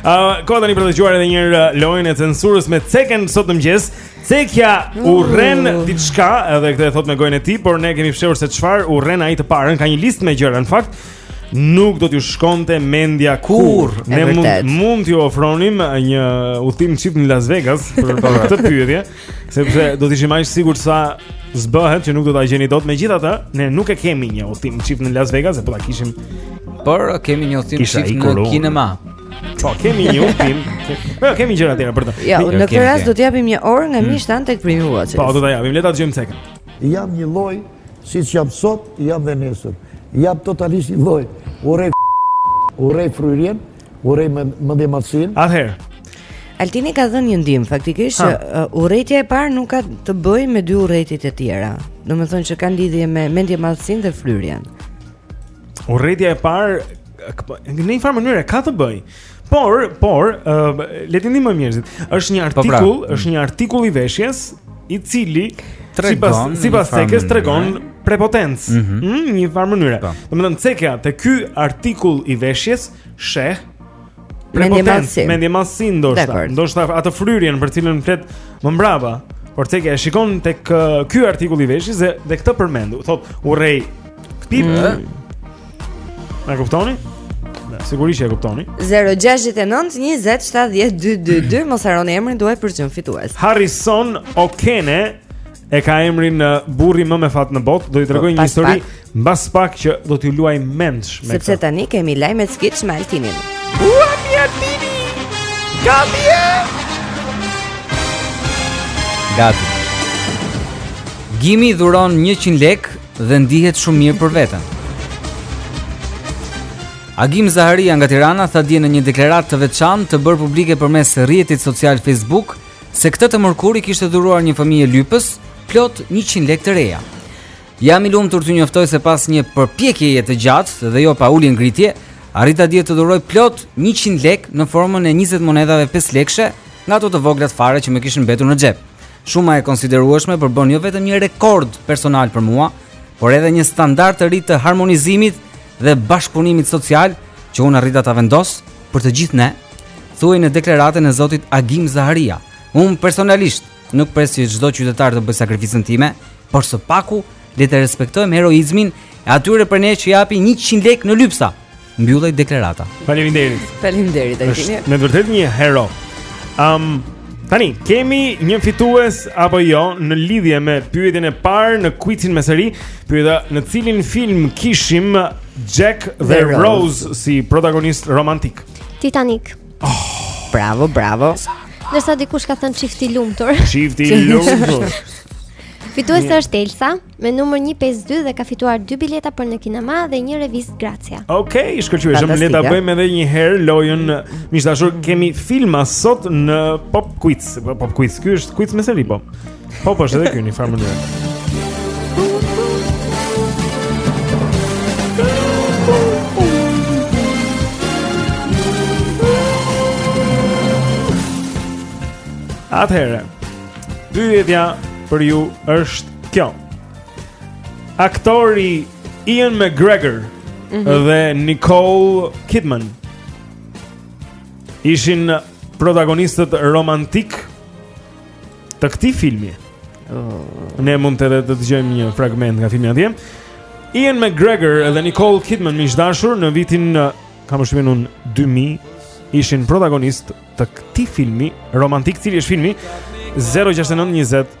Uh, Koha tani për të dëgjuar edhe një herë uh, lojën e censurës me Ceken sot në mëngjes Cekja urren diçka edhe këtë e thotë me gojën e tij Por ne kemi fshehur se çfarë urren ai të parën Ka një listë me gjëra në fakt Nuk do t'ju shkonte mendja kurrë, kurrë. Ne mund, mund t'ju ofronim uh, një udhëtim çift në Las Vegas Për, për këtë pyetje Sepse do të ishim aq të sigurt sa s'bëhet që nuk do ta gjeni dot. Megjithatë, ne nuk e kemi një udhëtim çift në Las Vegas, epo ta kishim. Por kemi një udhëtim çift në kinema. Po kemi një udhëtim. Po kemi gjëra tjera për të. Ja, jo, në këtë rast do të japim një orë nga hmm. mishtan tek Premium Watch. Po do ta japim, le ta dëgjojmë tek. Jam një lloj siç jam sot, jam dhe nesër. Jam totalisht një lloj. Urrej urrej fryrjen. Urrej me mendje madhësinë. Atëherë. Altini ka dhënë një ndihmë faktikisht që uh, urrejtja e parë nuk ka të bëjë me dy urrejtjet e tjera. Domethënë që kanë lidhje me mendjemadhësinë dhe fryrjen. Urrejtja e parë në një farë mënyre ka të bëjë. Por, por, uh, le t'i ndihmojmë njerëzit. Është një po pra. artikull, është një artikull i veshjes i cili tregon sipas sipas Cekës tregon prepotencë mm -hmm. në një farë mënyre. Po. Domethënë Ceka te ky artikull i veshjes sheh prepotencë, mendjemadhësi ndoshta, ndoshta atë fryrjen për të cilën flet më mbrapa. Por Ceka e shikon tek ky artikull i veshjes dhe, dhe këtë përmend. Thotë urrej pip mm. E kuptoni? Sigurisht e kuptoni. 0692070222 mos harroni emrin tuaj për të qenë fitues. Harrison Okene e ka emrin uh, burri më me fat në botë, do t'ju tregoj një histori mbas pak që do t'ju luaj mendsh me. Sepse tani kemi lajmet kitsch me Altinin. O Altini. Gati. Gati. Gimi dhuron 100 lek dhe ndihet shumë mirë për veten. Agim Zaharia nga Tirana tha dje në një deklaratë të veçantë të bërë publike përmes rrjetit social Facebook se këtë të mërkur i kishte dhuruar një fëmijë lypës plot 100 lekë të reja. Jam i lumtur t'ju njoftoj se pas një përpjekjeje të gjatë dhe jo pa ulje ngritje, arrita dje të dhuroj plot 100 lekë në formën e 20 monedhave 5 lekëshe nga ato të voglat fare që më kishin mbetur në xhep. Shuma e konsiderueshme përbën jo vetëm një rekord personal për mua, por edhe një standard të ri të harmonizimit dhe bashkëpunimit social që unë arrita ta vendos për të gjithë ne, thuhej në deklaratën e zotit Agim Zaharia. Unë personalisht nuk pres që çdo qytetar të bëjë sakrificën time, por së paku le të respektojmë heroizmin e atyre prej nesh që japin 100 lekë në lypsa. Mbyllej deklarata. Faleminderit. Faleminderit Altini. Është me vërtet një hero. Ëm um, tani kemi një fitues apo jo në lidhje me pyetjen e parë në quizin me seri, pyeta në cilin film kishim Jack dhe, dhe Rose. Rose si protagonist romantik? Titanic. Oh. Bravo, bravo. Ndërsa dikush ka thënë çifti i lumtur. Çifti i lumtur. Fituesja është Elsa. me numër 152 dhe ka fituar dy bileta për në kinema dhe një revistë Grazia. Okej, okay, i shkëlqyeshëm. Le ta bëjmë edhe një herë lojën. Miq të dashur, kemi filma sot në Pop Quiz. Po, pop Quiz, ky është quiz me seri po. Po po, është edhe ky në një farë mënyre. Atëherë, pyetja për ju është Kjo. Aktori Ian McGregor mm -hmm. dhe Nicole Kidman ishin protagonistët romantik të këtij filmi. Oh. Ne mund të të dëgjojmë një fragment nga filmi atje. Ian McGregor dhe Nicole Kidman miq të dashur në vitin kam përshtypjen unë 2000 ishin protagonistë të këtij filmi romantik, cili është filmi 069 20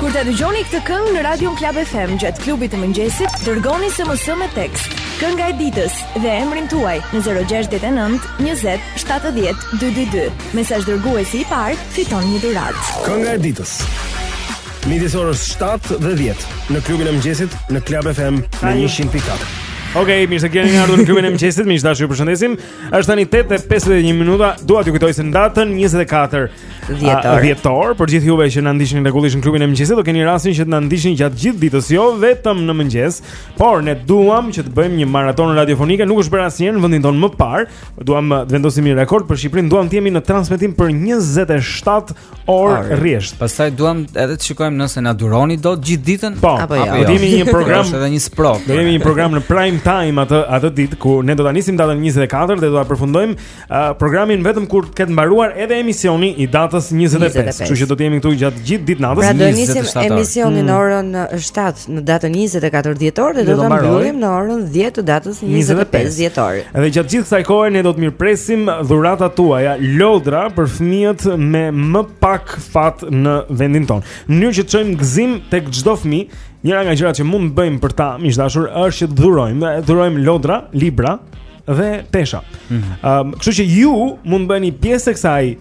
Kur ta dëgjoni këtë këngë në radion Klab FM gjatë klubit të mëngjesit, dërgoni SMS me tekst. Kënga e ditës dhe emrin tuaj në 069 20 70 222. Mesazhdërguesi i parë, fiton një dhuratë. Kënga e ditës. Midis orës 7 dhe 10 në klubin e mëngjesit në Klab FM në 100.4. Okej, okay, mirë se keni ardhur në klubin e mëngjesit, miq të dashur, ju përshëndesim. Është tani 8:51 minuta. Dua t'ju kujtoj se datën 24 dhjetor. Dhjetor për gjithë juve që na ndiqni rregullisht në klubin e mëngjesit, do keni rastin që të na ndiqni gjatë gjithë ditës, jo vetëm në mëngjes, por ne duam që të bëjmë një maratonë radiofonike, nuk është bërë asnjëherë në vendin tonë më parë. Duam të vendosim një rekord për Shqipërinë, duam të jemi në transmetim për 27 orë rresht. Pastaj duam edhe të shikojmë nëse na duroni dot gjithë ditën po, apo jo. Do kemi një program edhe një sprovë. Do kemi një program në prime time atë atë ditë ku ne do ta nisim datën 24 dhe do ta përfundojmë uh, programin vetëm kur të ketë mbaruar edhe emisioni i datës 25. Kështu që do të jemi këtu gjatë gjithë ditën natës. Pra do nisim emisionin në hmm. orën 7 në datën 24 dhjetor dhe do ta mbyllim në orën 10 të datës 25 dhjetor. Edhe gjatë gjithë kësaj kohe ne do të mirëpresim dhuratat tuaja, lodra për fëmijët me më pak fat në vendin tonë. Në mënyrë që të çojmë gëzim tek çdo fëmijë, njëra nga gjërat që mund të bëjmë për ta, miq të dashur, është që të dhurojmë, dhurojmë lodra, libra, dhe tesha. Ëm, mm -hmm. um, kështu që ju mund të bëheni pjesë e kësaj ë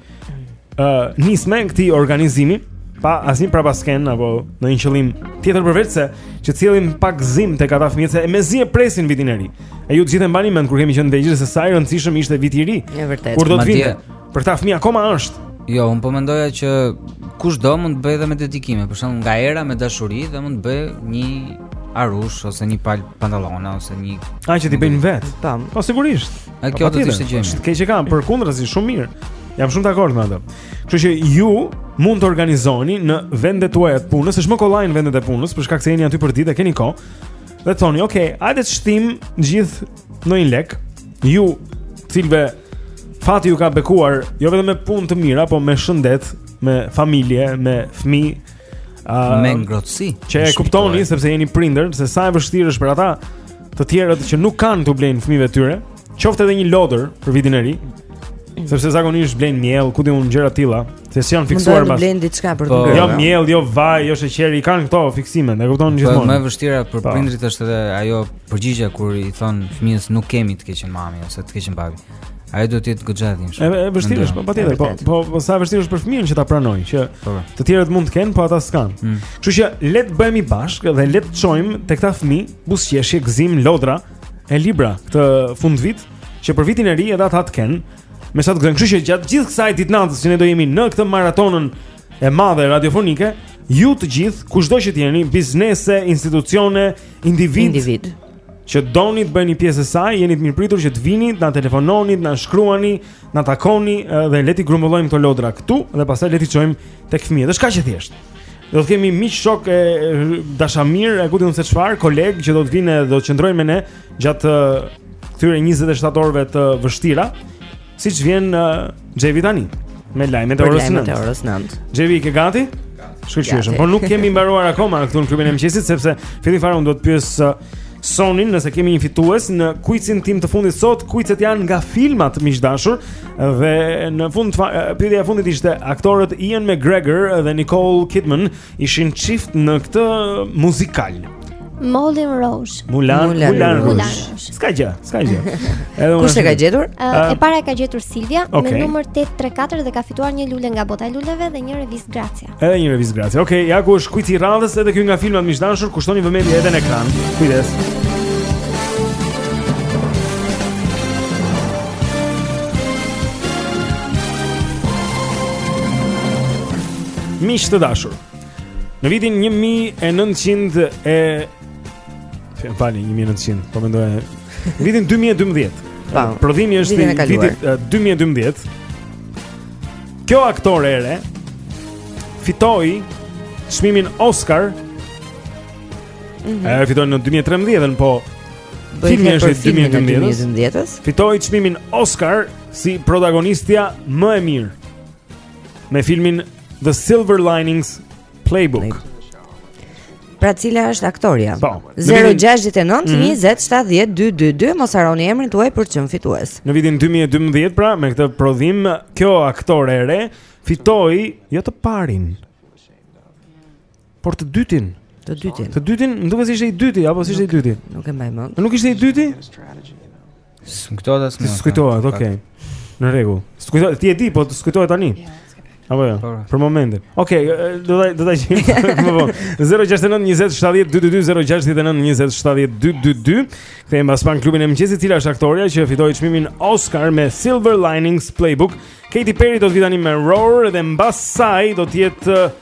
uh, nisme këtij organizimi pa asnjë prapaskenë apo ndonjë qëllim tjetër përveçse që të sjellim pak gëzim tek ata fëmijë se mezi e presin vitin e ri. E ju të gjithë e mbani mend kur kemi qenë të vegjël se sa i rëndësishëm ishte viti i ri. Kur do të vinte? Për këta fëmijë akoma është. Jo, unë po mendoja që kushdo mund të bëjë edhe me dedikime, për shembull nga Era me dashuri dhe mund të bëjë një arush ose një palë pantallona ose një A, që t'i bëjnë vetë. Tam. Po sigurisht. A kjo do të ishte gjë. Është keq e kam, përkundrazi shumë mirë. Jam shumë dakord me atë. Kështu që ju mund të organizoni në vendet tuaja të punës, është më kollaj në vendet e punës, për shkak se jeni aty përditë, keni kohë. Dhe thoni, "Ok, hajde të shtim gjithë nga një lek." Ju cilëve Fati ju ka bekuar jo vetëm me punë të mira, por me shëndet, me familje, me fëmijë, uh, me ngrohtësi. Që e kuptoni sepse jeni prindër, se sa e vështirë është për ata të tjerët që nuk kanë t'u blejnë fëmijëve të tyre, qoftë edhe një lodër për vitin e ri, sepse zakonisht blejnë miell, ku di unë gjëra të tilla. Se si janë fiksuar. Mund të blen diçka për të po, ngrënë. Jo miell, jo vaj, jo sheqer, i kanë këto fiksime, e kupton po, gjithmonë. Po më e vështira për pa. Po. prindërit është edhe ajo përgjigjja kur i thonë fëmijës nuk kemi të keqën mami ose të keqën babi. Ajo duhet të jetë goxha e dhimbshme. Është vështirë, po patjetër, po, po po sa vështirë është për fëmijën që ta pranojë, që po, po. të tjerët mund të kenë, po ata s'kanë. Mm. Kështu mm. që le të bëhemi bashkë dhe le të çojmë te këta fëmijë buzëqeshje, gëzim, lodra e libra këtë fundvit që për vitin e ri edhe ata të kenë, me se të gëzojnë, kështu që gjatë gjithë kësaj ditënatës që ne do jemi në këtë maratonën e madhe radiofonike, ju të gjithë, kushdo që të jeni, biznese, institucione, individë, individë që doni të bëheni pjesë e saj, jeni të mirëpritur që të vini, të na telefononi, të na shkruani, të na takoni dhe le t'i grumbullojmë këto lodra këtu dhe pastaj le t'i çojmë tek fëmijët. Është kaq e thjeshtë. Do të kemi miq, shokë e dashamirë, e ku ta di unë se çfarë, kolegë që do të vinë dhe do të qëndrojnë me ne. Gjatë këtyre 27 orëve të vështira, siç vjen Xhevi tani me lajmet e orës 9. Orës 9. Xhevi, i ke gati? Shkëlqyeshëm, por nuk kemi mbaruar akoma këtu në klubin e mëngjesit sepse fill fare unë do të pyes Sonin nëse kemi një fitues në kuicin tim të fundit sot, kuicet janë nga filmat miq të dashur dhe në fund pyetja e fundit ishte aktorët Ewan McGregor dhe Nicole Kidman Ishin çift në këtë muzikal. Moulin Rouge. Moulin, Moulin, Moulin Rouge. Rouge. S'ka gjë, s'ka gjë. Edhe Kush e ka gjetur? Uh, e para e ka gjetur Silvia okay. me numër 834 dhe ka fituar një lule nga bota e luleve dhe një revistë Gracia. Edhe një revistë Grazia. Okej, okay, ja ku është kuici i radhës edhe ky nga filmat miq të dashur, kushtoni vëmendje edhe në ekran. Kujdes. Miq të dashur. Në vitin 1900 e Më falni 1900, po mendoj vitin 2012. Pra, prodhimi është i vitit 2012. Kjo aktore e re fitoi çmimin Oscar. Mm -hmm. E fitoi në 2013-ën, po filmi është i 2012-s. Fitoi çmimin Oscar si protagonistja më e mirë. me filmin The Silver Linings Playbook. Pra cila është aktorja? Po. 069 20 70 222 mos harroni emrin tuaj për të qenë fitues. Në vitin 2012 pra me këtë prodhim kjo aktore e re fitoi jo të parin. Por të dytin. Të dytin. Të dytin, më duket se ishte i dyti apo si ishte i dyti? Nuk e mbaj mend. Nuk ishte i dyti? S'm kujtohet as më. S'kujtohet, okay. Në rregull. S'kujtohet, ti e di, po s'kujtohet tani. Apo jo. Po, po. Për momentin. Okej, okay, do ta do ta gjejmë më vonë. 069 20 70 222 069 20 70 222. Kthehem pas pak në klubin e mëngjesit, cila është aktoria që fitoi çmimin Oscar me Silver Linings Playbook. Katy Perry do të vijë tani me Roar dhe mbas saj do të jetë uh,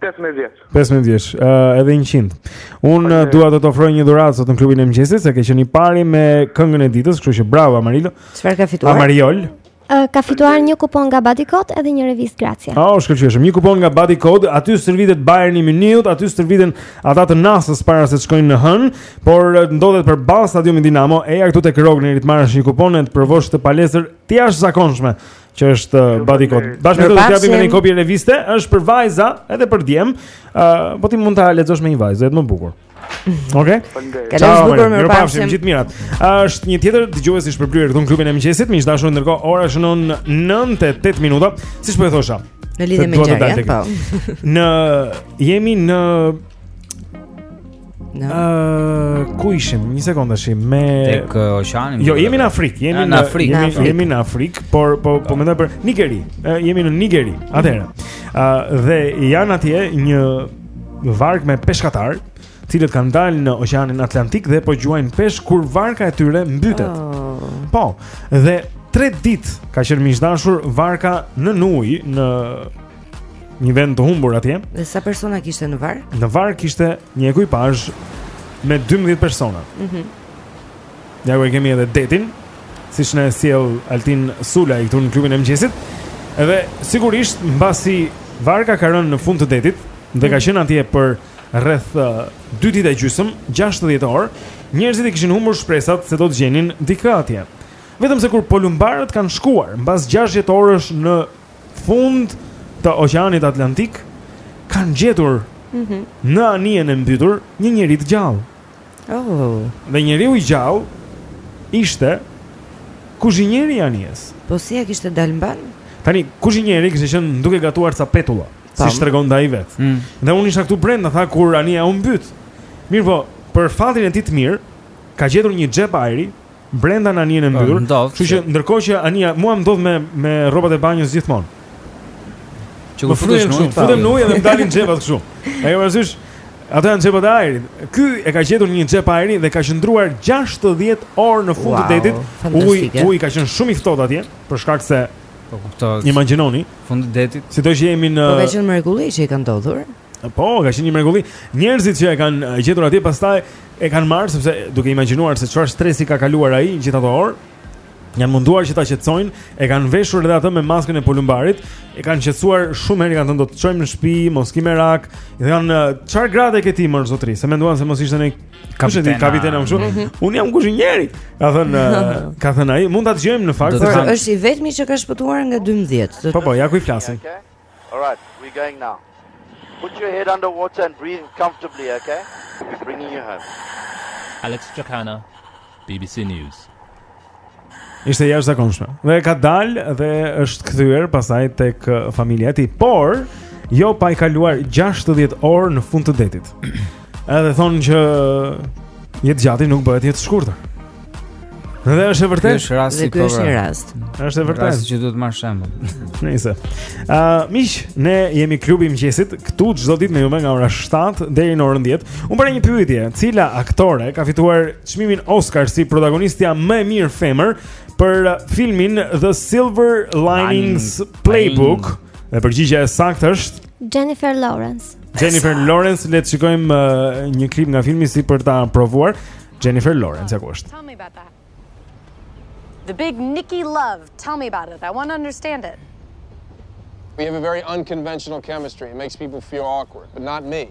15 vjeç. 15 vjeç, uh, edhe 100. Unë uh, dua të të ofroj një dhuratë sot në klubin e mëngjesit, se ke qenë i pari me këngën e ditës, kështu që bravo Amarilo. Çfarë ka fituar? Amariol. Uh, ka fituar një kupon nga Body Code edhe një revistë Grazia. Ah, oh, shkëlqyeshëm. Një kupon nga Body Code, aty stërvitet Bayern i Mynihut, aty stërviten ata të Nasës para se të shkojnë në Hënë, por uh, ndodhet përballë stadiumit Dinamo. Eja këtu tek Rogneri të marrësh një kupon e të provosh këtë palestër të jashtëzakonshme që është uh, Body Code. Bashkë do të të japim një kopje reviste, është për vajza, edhe për djem. Ë, uh, po ti mund ta lexosh me një vajzë, është më bukur. Okej. Okay. Ciao, bukur mirupafshim. Gjithë të mirat. Është një tjetër dëgjues i shpërblyer këtu në klubin e mëngjesit, miq të dashur ndërkohë ora shënon 9:08 minuta, siç po e thosha. Në lidhje me gjërat, po. Ne jemi në Në uh, ku ishim? Një sekondë tashmë tek uh, oqeanin. Jo, jemi në Afrikë, jemi në Afrikë, jemi, Afrik. jemi në Afrikë, por po po mendoj për Nigeri. Uh, jemi në Nigeri. Atëherë. Ë uh, dhe janë atje një varkë me peshkatarë, të cilët kanë dalë në Oqeanin Atlantik dhe po gjuajnë peshk kur varka e tyre mbytet. Oh. Po. Dhe 3 ditë ka qenë miq të dashur varka në ujë në Një vend të humbur atje. Dhe sa persona kishte në varkë? Në varkë kishte një ekuipazh me 12 persona. Mhm. Mm ja ku e kemi edhe detin, siç na sjell Altin Sulaj këtu në klubin e mëngjesit. Edhe sigurisht mbasi varka ka rënë në fund të detit dhe ka mhm. qenë atje për rreth 2 ditë e gjysmë, 60 orë, njerëzit i kishin humbur shpresat se do të gjenin dikë atje. Vetëm se kur polumbarët kanë shkuar mbas 60 orësh në fund të Oqeanit Atlantik kanë gjetur mm -hmm. në anijen e mbytur një njeri të gjallë. Oh. Dhe njeriu i gjallë ishte kuzhinieri i anijes. Po si ia kishte dalë mbanë? Tani kuzhinieri kishte qenë duke gatuar ca petulla, Tam. si tregon ai vetë. Mm. Dhe unë isha këtu brenda tha kur anija u mbyt. Mirëpo, për fatin e tij të mirë, ka gjetur një xhep ajri brenda në anijen e po, mbytur. Kështu që ndërkohë që anija mua më ndodh me me rrobat e banjës gjithmonë. Kur futesh në ujë, futem në ujë dhe më dalin xhepat kështu. E ke parasysh? Ato janë xhepat e ajrit. Ky e ka gjetur një xhep ajri dhe ka qëndruar 60 orë në fund të detit. Uji uji ka qenë shumë i ftohtë atje për shkak se Po kuptoj. Imagjinoni, fund të detit. Sido që jemi në Po ka qenë mrekulli që i ka ndodhur. Po, ka qenë një mrekulli. Njerëzit që e kanë gjetur atje pastaj e kanë marrë sepse duke imagjinuar se çfarë stresi ka kaluar ai gjithë ato orë, janë munduar që ta qetësojnë, e kanë veshur edhe atë me maskën e palombarit, e kanë qetësuar shumë herë, kanë thënë do të çojmë në shtëpi, mos ki merak. I thonë çfarë grade ke ti mor zotëri, se menduan se mos ishte kapiteni, kapiteni më shumë. Mhm. Unë jam kuzhinieri, ka thënë ka thënë ai, mund ta dëgjojmë në fakt. Është i vetmi që ka shpëtuar nga 12. Po po, ja ku i flasin. Alright, we going now. Put your head under water and breathe comfortably, okay? We're bringing you home. Alex Chakana, BBC News. Ishte jashtëzakonshme. Dhe ka dalë dhe është kthyer pastaj tek familja e tij. Por, jo pa i kaluar 60 orë në fund të detit. Edhe thonë që jetëgjati nuk bëhet jetëshkurtër. Dhe është e vërtetë. Është rasti Është një rast. Është e vërtetë. Rasti që duhet marrë shembull. Nëse. Ë, uh, miq, ne jemi klubi i mëngjesit këtu çdo ditë me ju nga ora 7 deri në orën 10. Unë bëra një pyetje, cila aktore ka fituar çmimin Oscar si protagonistja më e mirë femër për filmin The Silver Linings Playbook? Dhe përgjigja e saktë është Jennifer Lawrence. Jennifer Lawrence, le të shikojmë uh, një klip nga filmi si për ta provuar. Jennifer Lawrence, ja ku është. Tell me about that. The big Nikki Love, tell me about it. I want to understand it. We have a very unconventional chemistry. It makes people feel awkward, but not me.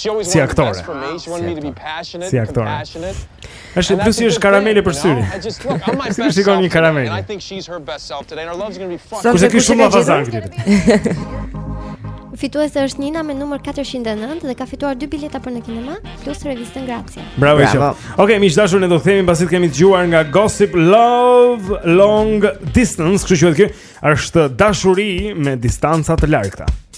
Si aktore. Si aktore. Është një plus, është karamele për syri. Sikur shikon një karamele. Kështë e kështë shumë afazan këtë ditë. Fituese është Nina me numër 409 dhe ka fituar dy bileta për në kinema plus revistën Grazia. Bravo. Bravo. Okej, okay, miq të dashur, ne do kthehemi pasi të kemi dëgjuar nga Gossip Love Long Distance, kështu quhet kjo, është dashuri me distanca të largëta.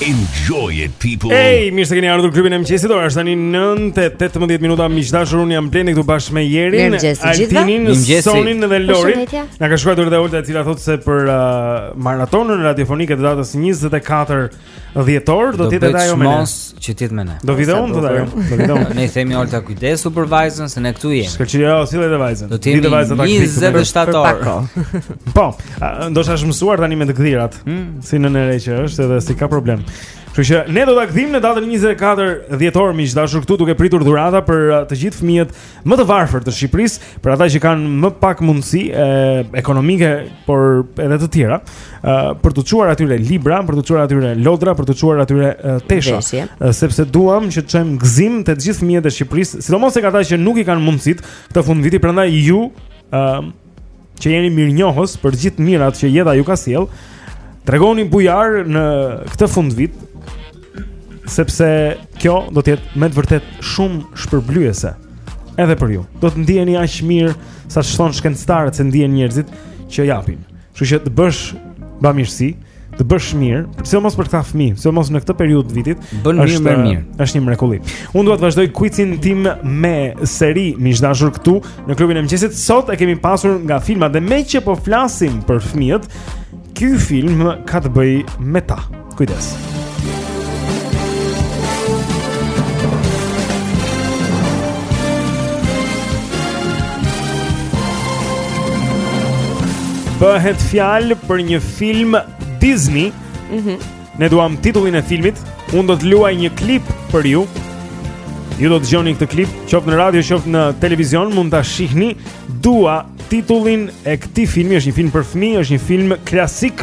Enjoy it people. Hey, mirë se keni ardhur në klubin e mëngjesit. Ora është tani 9:18 minuta. Miq të dashur, unë jam Blendi këtu bashkë me Jerin, Altinin, Sonin dhe Lorin. Na ka shkruar edhe Olta e cila thotë se për uh, maratonën radiofonike të datës 24 dhjetor do të jetë ajo medoemos që të jetë me ne. Do vij dhe unë, do të jem. Do vij dhe unë. Ne i themi Olta kujdesu për vajzën se ne këtu jemi. Shkëlqyja jo, si dhe vajzën. Do të jemi 27 orë. Po. Ndoshta është mësuar tani me të gdhirat. Hmm. Si nënë e re që është edhe s'e ka problem Kështu që ne do ta gdhijmë në datën 24 dhjetor miq të dashur këtu duke pritur dhurata për uh, të gjithë fëmijët më të varfër të Shqipërisë, për ata që kanë më pak mundësi e, ekonomike, por edhe të tjera, e, për të çuar atyre libra, për të çuar atyre lodra, për të çuar atyre e, tesha, Veshje. E, sepse duam që të çojmë gëzim te të gjithë fëmijët e Shqipërisë, sidomos tek ata që nuk i kanë mundësitë këtë fundviti, prandaj ju ë që jeni mirënjohës për gjithë të mirat që jeta ju ka sjellë, tregohuni bujarë në këtë fundvit sepse kjo do të jetë me të vërtetë shumë shpërblyese edhe për ju. Do të ndiheni aq mirë sa ç'thonë shkencëtarët se ndihen njerëzit që japin. Kështu që të bësh bamirësi, të bësh mirë, sidomos për këta fëmijë, sidomos në këtë periudhë të vitit, bën mirë më mirë. Është një mrekulli. Unë dua të vazhdoj kuicin tim me seri miq të dashur këtu në klubin e mëngjesit. Sot e kemi pasur nga filmat dhe meqë po flasim për fëmijët, ky film ka të bëjë me ta. Kujdes. Bëhet fjalë për një film Disney. Mhm. Mm ne duam titullin e filmit. Unë do të luaj një klip për ju. Ju do të dëgjoni këtë klip, qoftë në radio, qoftë në televizion, mund ta shihni. Dua titullin e këtij filmi, është një film për fëmijë, është një film klasik.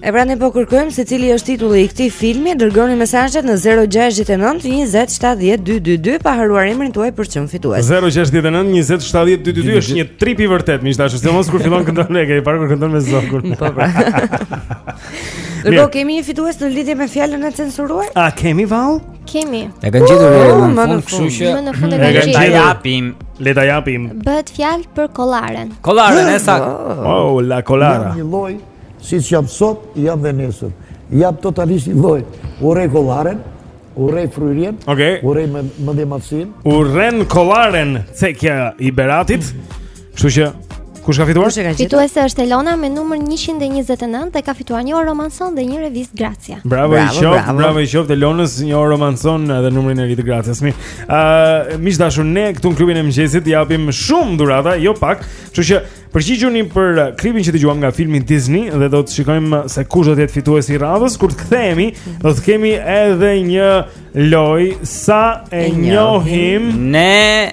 E pra ne po kërkojmë se cili është titulli i këtij filmi, dërgoni mesazhet në 069 20 70 222 pa harruar emrin tuaj për të qenë fitues. 069 20 70 222 është një trip i vërtet, miq të dashur, se mos kur fillon këndon ne, kemi parë kur këndon me zogun. Po pra. Do kemi një fitues në lidhje me fjalën e censuruar? A kemi vallë? Kemi. E kanë gjetur në oh, fund, kështu që në fund e kanë gjetur. Japim. Le ta japim. Bëhet fjalë për kollaren. Kollaren, e saktë. Oh, la kollara. Njëlloj siç jam sot, jam dhe nesër. Jam totalisht njëlloj. Urrej kollaren. Urrej fryrjen, okay. urrej më, më dhe matësin Urren kollaren, Cekja i Beratit Kështu që kush ka fituar? Fituese është Elona me numër 129 dhe ka fituar një romanson dhe një revistë Grazia. Bravo, bravo i qoftë, bravo. bravo i qoftë Elonës, një romanson edhe numrin e ri të Grazias. Mi. Ë, uh, miq të dashur, ne këtu në klubin e mëngjesit japim shumë dhurata, jo pak. Kështu që Përgjigjuni për klipin që dëgjuam nga filmi Disney dhe do të shikojmë se kush do të jetë fituesi i radhës. Kur të kthehemi, do të kemi edhe një lojë sa e njohim ne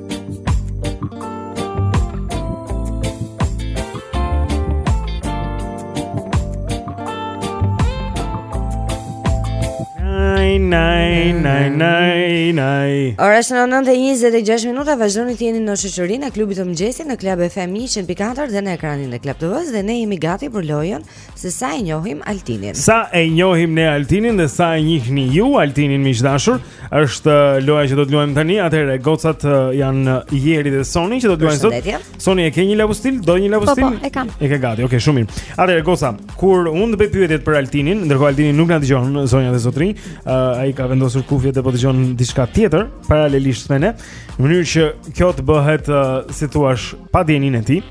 Nai nai nai nai. Ora është 9:26 minuta, vazhdoni të jeni në shoqërinë e klubit të mëngjesit në Club FM 100.4 dhe në ekranin e Club TV-s dhe ne jemi gati për lojën se sa e njohim Altinin. Sa e njohim ne Altinin dhe sa e njihni ju Altinin miq të dashur, është uh, loja që do të luajmë tani. Atëherë gocat uh, janë uh, Jeri dhe Soni që do të luajnë sot. Soni e ke një lavostil? Do një lavostil? Po, po, e kam. E ke gati. Okej, shumë mirë. Atëherë goca, kur unë të bëj pyetjet për Altinin, ndërkohë Altini nuk na dëgjon zonja dhe zotërinj, uh, ai ka vendosur kufjet dhe po dëgjon diçka tjetër paralelisht me ne, në mënyrë që kjo të bëhet uh, si thua pa dijenin e tij.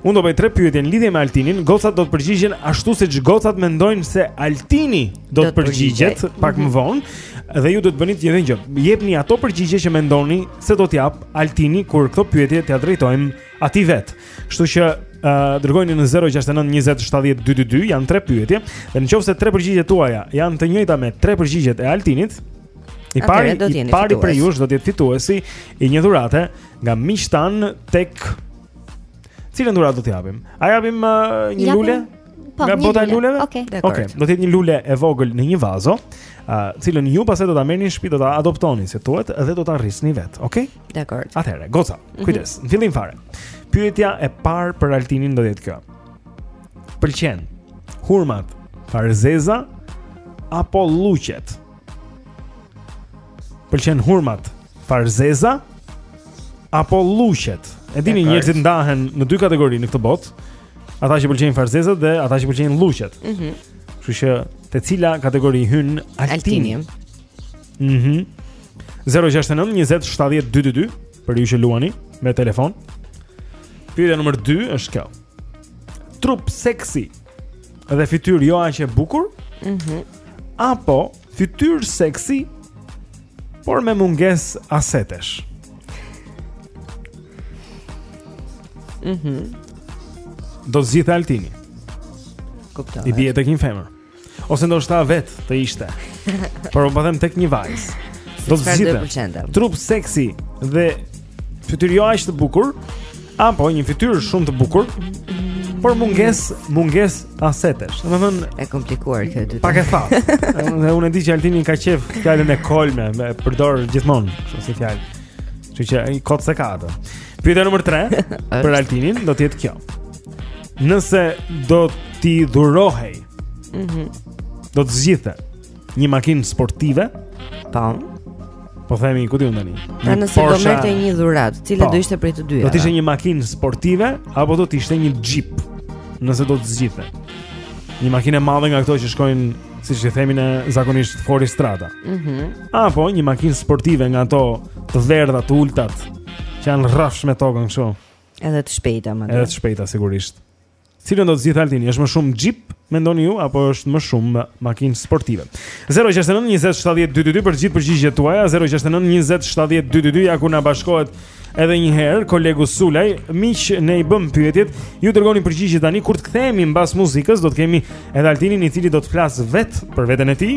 Unë do bëj tre pyetje në lidhje me Altinin. Gocat do të përgjigjen ashtu siç gocat mendojnë se Altini do të përgjigjet pak më mhm. vonë dhe ju do të bëni një gjë. Jepni ato përgjigje që mendoni se do të japë Altini kur këto pyetje t'ia drejtojmë atij vetë. Kështu që uh, dërgojini në 069 20 70 222 janë tre pyetje dhe nëse tre përgjigjet tuaja janë të njëjta me tre përgjigjet e Altinit, i pari i pari prej jush do të jetë fituesi i një dhurate nga miqtë tanë tek Cilën dhuratë do të japim? A japim uh, një japim... lule? Po, nga bota e luleve? Okej. Okay. Okej, okay. do të jetë një lule e vogël në një vazo, uh, cilën ju pastaj do ta merrni në shtëpi, do ta adoptoni si thuhet dhe do ta rrisni vetë, okay? Dakord. Atëherë, goca, mhm. kujdes. Mm -hmm. Në fillim fare. Pyetja e parë për Altinin do të jetë kjo. Pëlqen hurmat farzeza apo lluqet? Pëlqen hurmat Farzeza apo lluqet. E dini njerëzit ndahen në dy kategori në këtë botë. Ata që pëlqejnë farzezat dhe ata që pëlqejnë lluqet. Mhm. Mm Kështu që te cila kategori hyn Altini? Mhm. Mm 069 20 70 222 për ju që luani me telefon. Pyetja numër 2 është kjo. Trup seksi dhe fytyrë jo aq e bukur? Mhm. Mm Apo Fytyrë seksi, por me mungesë asetesh. Mhm. Mm Do të zgjidhte Altini. Kuptoj. I bie tek një femër. Ose ndoshta vetë të ishte. Por unë po them tek një vajzë. Do të zgjidhte. Trup seksi dhe Fytyrë jo aq të bukur, apo një fytyrë shumë të bukur, por mungesë, mungesë asetesh. Domethënë e komplikuar kjo e dyta. Pak e fa. Dhe unë e di që Altini ka qejf fjalën e kolme, e përdor gjithmonë, kështu si fjalë. Kështu që ai kot s'e ka atë. Pyetja nr. 3 për Altinin do të jetë kjo. Nëse do t'i dhurohej. Mhm. Mm do të zgjidhte. një makinë sportive. Po. Po themi ku ti mund tani? Ja nëse do merrte një dhuratë, cila po. do ishte prej të dyja? Do të ishte një makinë sportive apo do të ishte një Jeep? Nëse do të zgjidhte. Një makinë e madhe nga këto që shkojnë, siç i themi ne zakonisht fori strada. Mhm. Mm apo një makinë sportive nga ato të verdhat, të ultat që janë rrafsh me tokën kështu. Edhe të shpejta, madje. Edhe të shpejta sigurisht. Cilën do të zgjidhte Altini? Është më shumë Jeep, mendoni ju, apo është më shumë makinë sportive? 069 20 70 222 për të gjithë përgjigjet tuaja, 069 20 70 222 ja ku na bashkohet edhe një herë kolegu Sulaj, miq ne i bëmë pyetjet, ju dërgoni përgjigjet tani kur të kthehemi mbas muzikës, do të kemi edhe Altinin i cili do të flasë vetë për veten e tij.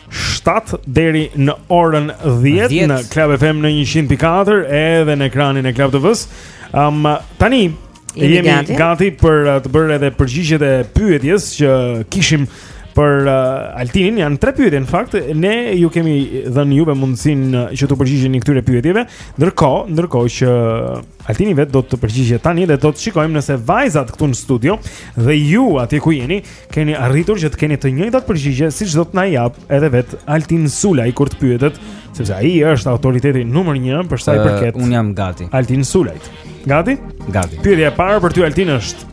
7 deri në orën 10 në Club FM në 100.4 edhe në ekranin e Club TV-s. Um, tani jemi gati për uh, të bërë edhe përgjigjet e pyetjes që kishim për uh, Altinin, janë tre pyetje në fakt. Ne ju kemi dhënë juve mundësinë uh, që t'u përgjigjeni këtyre pyetjeve. Ndërkohë që Altini vetë do të përgjigjet tani dhe do të shikojmë nëse vajzat këtu në studio dhe ju atje ku jeni Keni arritur që të keni të njëjtat përgjigje siç do të na japë edhe vetë Altin Sulaj kur të pyetet, sepse ai është autoriteti numër 1 për sa i përket. Uh, unë jam gati. Altin Sulajt. Gati? Gati. Pyetja e parë për ty Altin është: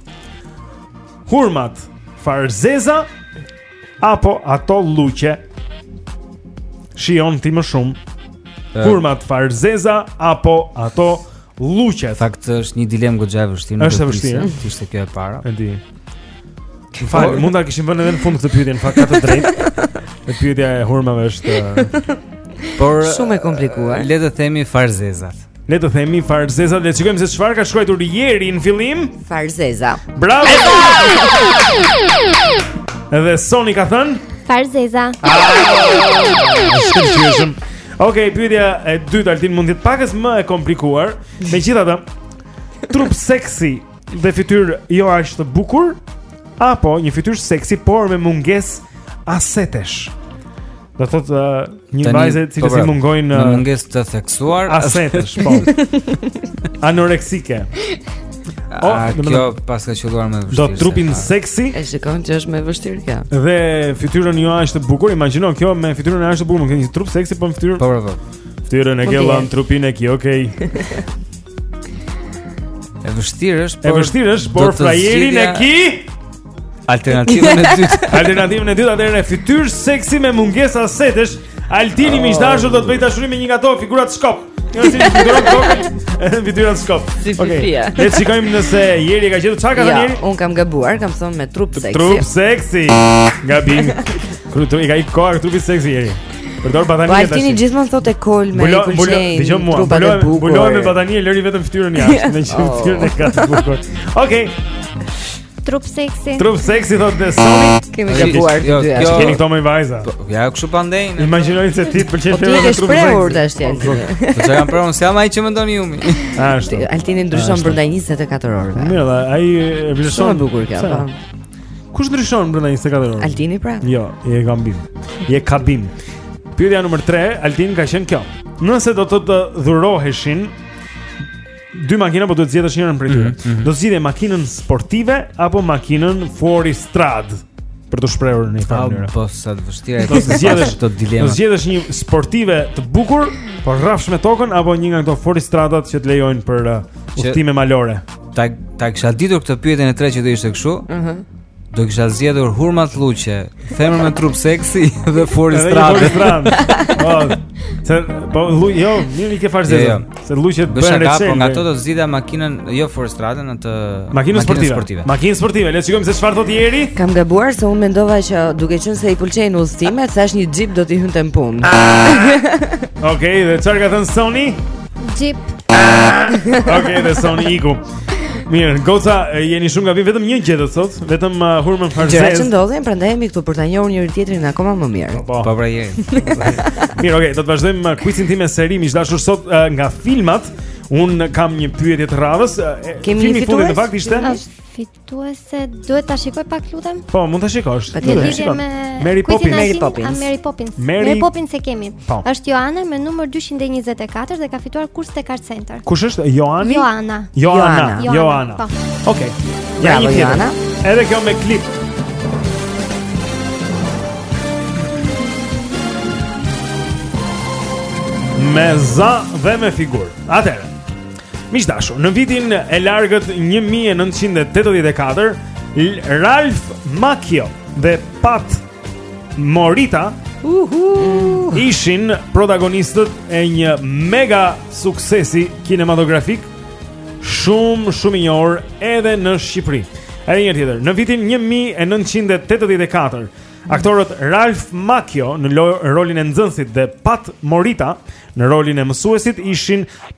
Hurmat farëzeza apo ato lluqe? Shijon ti më shumë. Hurmat farëzeza apo ato lluqe? Fakt është një dilemë goxha e vështirë. Është e vështirë. Ishte kjo e para. E di. Më fal, mund ta kishim vënë edhe në fund këtë pyetje, në fakt ka të drejtë. E pyetja e hurmave është eh, por shumë e komplikuar. Le të themi farëzezat. Le të themi farëzezat, le të shikojmë se çfarë ka shkruar Jeri në fillim. Farëzeza. Bravo. Edhe Soni ka thënë Farëzeza. Shumë Okej, okay, pyetja e dytë Altin mund të jetë pakëz më e komplikuar. Megjithatë, trup seksi dhe fytyrë jo aq të bukur apo një fytyrë seksi por me mungesë asetesh. Do thotë uh, një vajzë e cila po, si mungojnë uh, mungesë të theksuar asetesh, po. Anoreksike. O, A, kjo mëna, paska qëlluar më e vështirë Do trupin se, seksi E shikon që është më e vështirë kjo Dhe fytyrën jo aq të bukur Imagjino kjo me fytyrën jo aq të bukur Më kënë një trup seksi për po më fytyrën Po, po, po Fytyrën e gjellan, trupin e kjo, okej okay. E vështirë është, por E vështirë është, por frajerin e ki Alternativën e dytë. Alternativën e dytë atëherë fytyrë seksi me mungesë asetesh. Altini oh. miqdashur do të bëjë dashuri me një nga ato figurat shkop. Një si figurat kokën, edhe figurat shkop. Okej. Okay. Le të shikojmë nëse Jeri ka gjetur çka ka thënë. Ja, unë kam gabuar, kam thënë me trup seksi. Trup seksi. Gabim. Kruto i ka ik koha trupi seksi Jeri. Përdor batanije tash. Altini gjithmonë thotë kol mbulo, mbulo, dëgjo mua, mbulo, mbulo me batanije, lëri vetëm fytyrën jashtë, meqë oh. fytyrën e ka të bukur. Okej. Trup seksi. Trup seksi thotë dhe Soni. Kemi gabuar dy herë. Jo, keni këto me vajza. Po, ja, kështu pa ndejnë. Imagjino se ti të pëlqen të kesh trup seksi. Po tash ti. Po, po. po çka kam pranon, s'jam ai që mendoni ju mi. Ashtu. Altini ndryshon brenda 24 orëve. Mirë, ai e vlerëson. Shumë bukur kjo. Po. Kush ndryshon brenda 24 orë? Altini pra. Jo, je gabim. Je gabim. Pyetja numër 3, Altin ka qenë kjo. Nëse do të të dhuroheshin dy makina, po duhet të zgjedhësh njërën prej tyre. Mm -hmm. Do zgjidhje makinën sportive apo makinën fuoristradë për t'u shprehur në një farë mënyre. Po sa të vështira e të zgjedhësh këto dilema. Do zgjedhësh një sportive të bukur, por rrafsh me tokën apo një nga këto fuoristradat që të lejojnë për uh, udhëtime malore. Ta ta kisha ditur këtë pyetjen tre që do ishte kështu. Ëh. Uh -huh. Do kisha zgjedhur hurmat lluçe, femër me trup seksi dhe fuoristradë. Po. Se po llu, jo, mirë i ke farë zezë. Jo, jo. Se lluçet bëhen reçel. Bësh apo nga ato do zgjidha makinën jo fuoristradë në të makinën sportive. sportive. Makinë sportive. Le të shikojmë se çfarë thotë Eri. Kam gabuar se unë mendova që duke qenë se i pëlqejnë udhëtimet, se është një xhip do t'i hynte në punë. Ah. Okej, dhe çfarë ka thënë Soni? Xhip. Okej, dhe Soni iku. Mirë, goca, jeni shumë gabim, vetëm një gjetët sot, vetëm uh, hurmën farëzezë. Gjëra që ndodhin, prandaj jemi këtu për të njohur njëri-tjetrin akoma më mirë. Po, po, pra jeni. Mirë, okej, okay, do të vazhdojmë uh, kuizin tim me seri, miq të dashur sot uh, nga filmat, unë kam një pyetje të radhës. Uh, Kemi një fitues? Filmi në fakt ishte? Është fit... tuese, duhet ta shikoj pak të lutem. Po, mund ta shikosh. Po, duhet ta shikoj. Mary Poppins, Mary Poppins. Mary Poppins. Mary Poppins e kemi. Po. Është Joana me numër 224 dhe ka fituar kurs te Card Center. Kush është Joani? Joana. Joana. Joana. Po. Okej. Ja, Joana. Edhe kjo me klip. Me za dhe me figurë. Atëherë. Miq të dashur, në vitin e largët 1984, Ralph Macchio dhe Pat Morita Uhu. Ishin protagonistët e një megasuksesi kinematografik shumë shumë i njohur edhe në Shqipëri. Edhe një herë tjetër, në vitin 1984, aktorët Ralph Macchio në rolin e nxënësit dhe Pat Morita në rolin e mësuesit ishin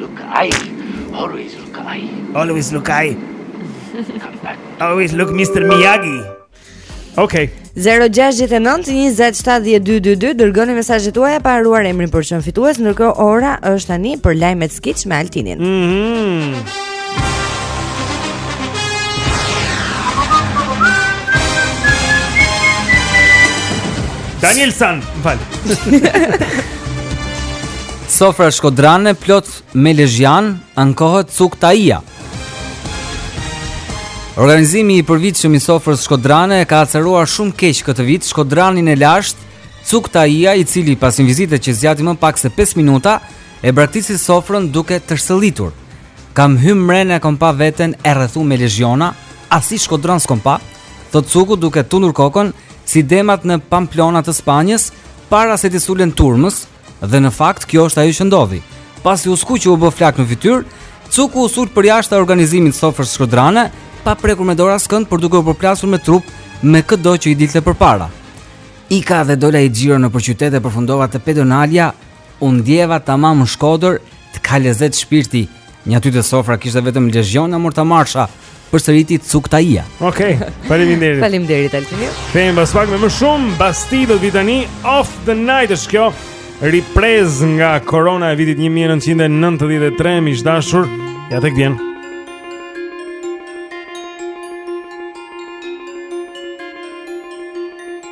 Look eye, always look eye. Always look eye. Always look Mr. Miyagi. Okay. 0692070222 dërgoni mesazhet tuaja pa harruar emrin për të qenë fitues, ndërkohë ora është tani për lajmet skeç me Altinin. Mhm. Mm Daniel San, fal. Sofra shkodrane plot me lezhjanë ankohet Cuk Taia. Organizimi i përvitshëm i sofrës shkodrane ka acaruar shumë keq këtë vit shkodranin e lashtë Cuk Taia, i cili pas një vizite që zgjati më pak se 5 minuta, e braktisi sofrën duke tërsëllitur. Kam hym mrena e kom pa veten e rrethu me lezhjona, as i shkodranë s'kom pa. thotë Cuku duke tundur kokën si demat në Pamplona të Spanjës para se t'i sulen turmës dhe në fakt kjo është ajo që ndodhi. Pasi u skuq u bë flak në fytyrë, Cuku u sul për jashtë organizimit Sofrës Shkodrane, pa prekur me dorë askënd, por duke u përplasur me trup me këdo që i dilte përpara. Ika dhe dola i xhiro nëpër qytet e përfundova te pedonalja u ndjeva tamam në Shkodër, të ka lezet shpirti. Një aty te sofra kishte vetëm lezhjona mor ta marsha. Përsëriti Cuk Taia. Okej, okay, faleminderit. faleminderit Altini. Kemi pas pak me më shumë Basti do vijë tani Of the Night është kjo. Reprizë nga Corona e vitit 1993 miq të dashur. Ja tek vjen.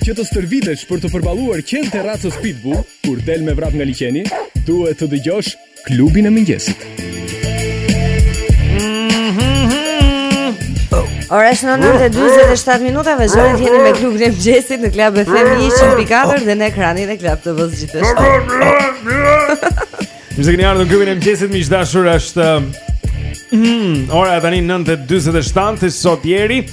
Që të stërvitesh për të përballuar qentë e racës Pitbull, kur del me vrap nga liqeni, duhet të dëgjosh Klubin e Mëngjesit. Ora është 9:47 minuta, vazhdoni të jeni me klubin e mëngjesit në Club FM 100.4 dhe në ekranin e Club TV gjithashtu. Mirë se keni ardhur në klubin e mëngjesit, miq të dashur, është mm, ora tani 9:47 sot Eri.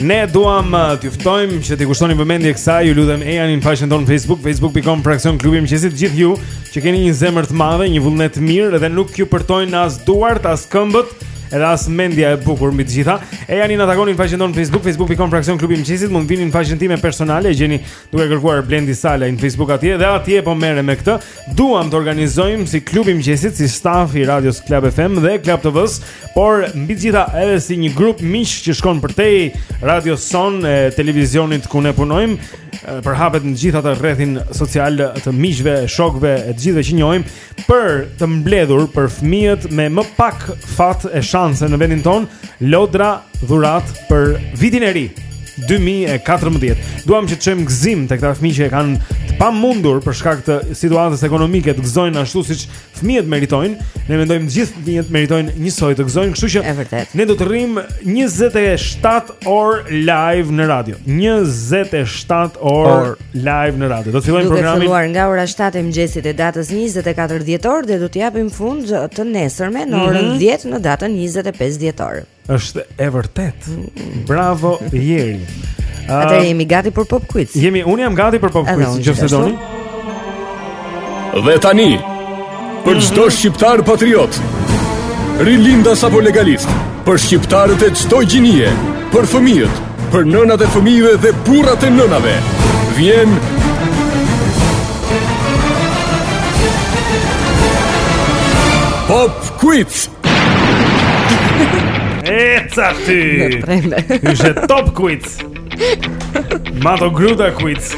Ne duam uh, t'ju ftojmë që t'i kushtoni vëmendje kësaj, ju lutem ejani në faqen tonë Facebook, facebook.com fraksion klubi mëngjesit gjithë ju që keni një zemër të madhe, një vullnet të mirë dhe nuk ju përtojnë as duart, as këmbët, edhe as mendja e bukur mbi të gjitha. Ejani na takoni në faqen tonë Facebook, facebook.com fraksion klubi i mëngjesit, mund të vini në faqen time personale, gjeni duke kërkuar Blendi Salaj në Facebook atje dhe atje po merrem me këtë. Duam të organizojmë si klubi i mëngjesit, si staf i radios Club FM dhe Club TV, por mbi të gjitha edhe si një grup miqsh që shkon përtej radios sonë e televizionit ku ne punojmë, përhapet në gjithë atë rrethin social të miqve, shokëve e të gjithëve që njohim, Për të mbledhur për fëmijët me më pak fat e shanse në vendin tonë, lodra dhuratë për vitin e ri 2014. Duam që të çojmë gëzim te këta fëmijë që e kanë të pamundur për shkak të situatës ekonomike të gëzojnë ashtu siç fëmijët meritojnë. Ne mendojmë të gjithë fëmijët meritojnë njësoj të gëzojnë, kështu që e vërtetë. Ne do të rrimë 27 orë live në radio. 27 orë or live në radio. Do të fillojmë programin. Duke filluar nga ora 7 e mëngjesit e datës 24 dhjetor dhe do të japim fund të nesërme në mhm. orën mm -hmm. 10 në datën 25 dhjetor. Është e vërtetë. Bravo Jeri. Atëherë jemi gati për pop quiz. Jemi, unë jam gati për pop quiz, nëse doni. Dhe tani, për çdo shqiptar patriot, rilindas apo legalist, për shqiptarët e çdo gjinie, për fëmijët, për nënat e fëmijëve dhe burrat e nënave, vjen Pop Quiz. Ec aty. Ishte Top Quiz. Mato Gruta Quiz.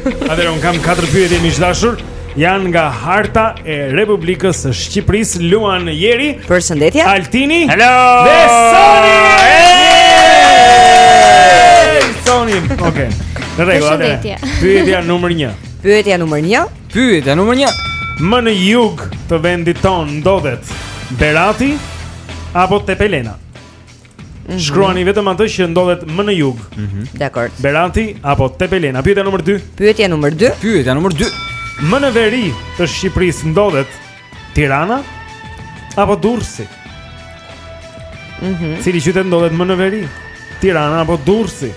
Atëherë unë kam katër pyetje miq të dashur. Janë nga harta e Republikës së Shqipërisë, Luan Jeri. Përshëndetje. Altini. Hello. Dhe Soni. Soni. Okej. Okay. Në rregull, atëherë. Pyetja numër 1. Pyetja numër 1. Pyetja numër 1. Më në jug të vendit tonë ndodhet Berati apo Tepelena? Mhm. Shkruani vetëm atë që ndodhet më në jug. Mhm. Dakor. Berati apo Tepelena? Pyetja numër 2. Pyetja numër 2. Pyetja numër 2. Më në veri të Shqipërisë ndodhet Tirana apo Durrësi? Mhm. Cili qytet ndodhet më në veri? Tirana apo Durrësi?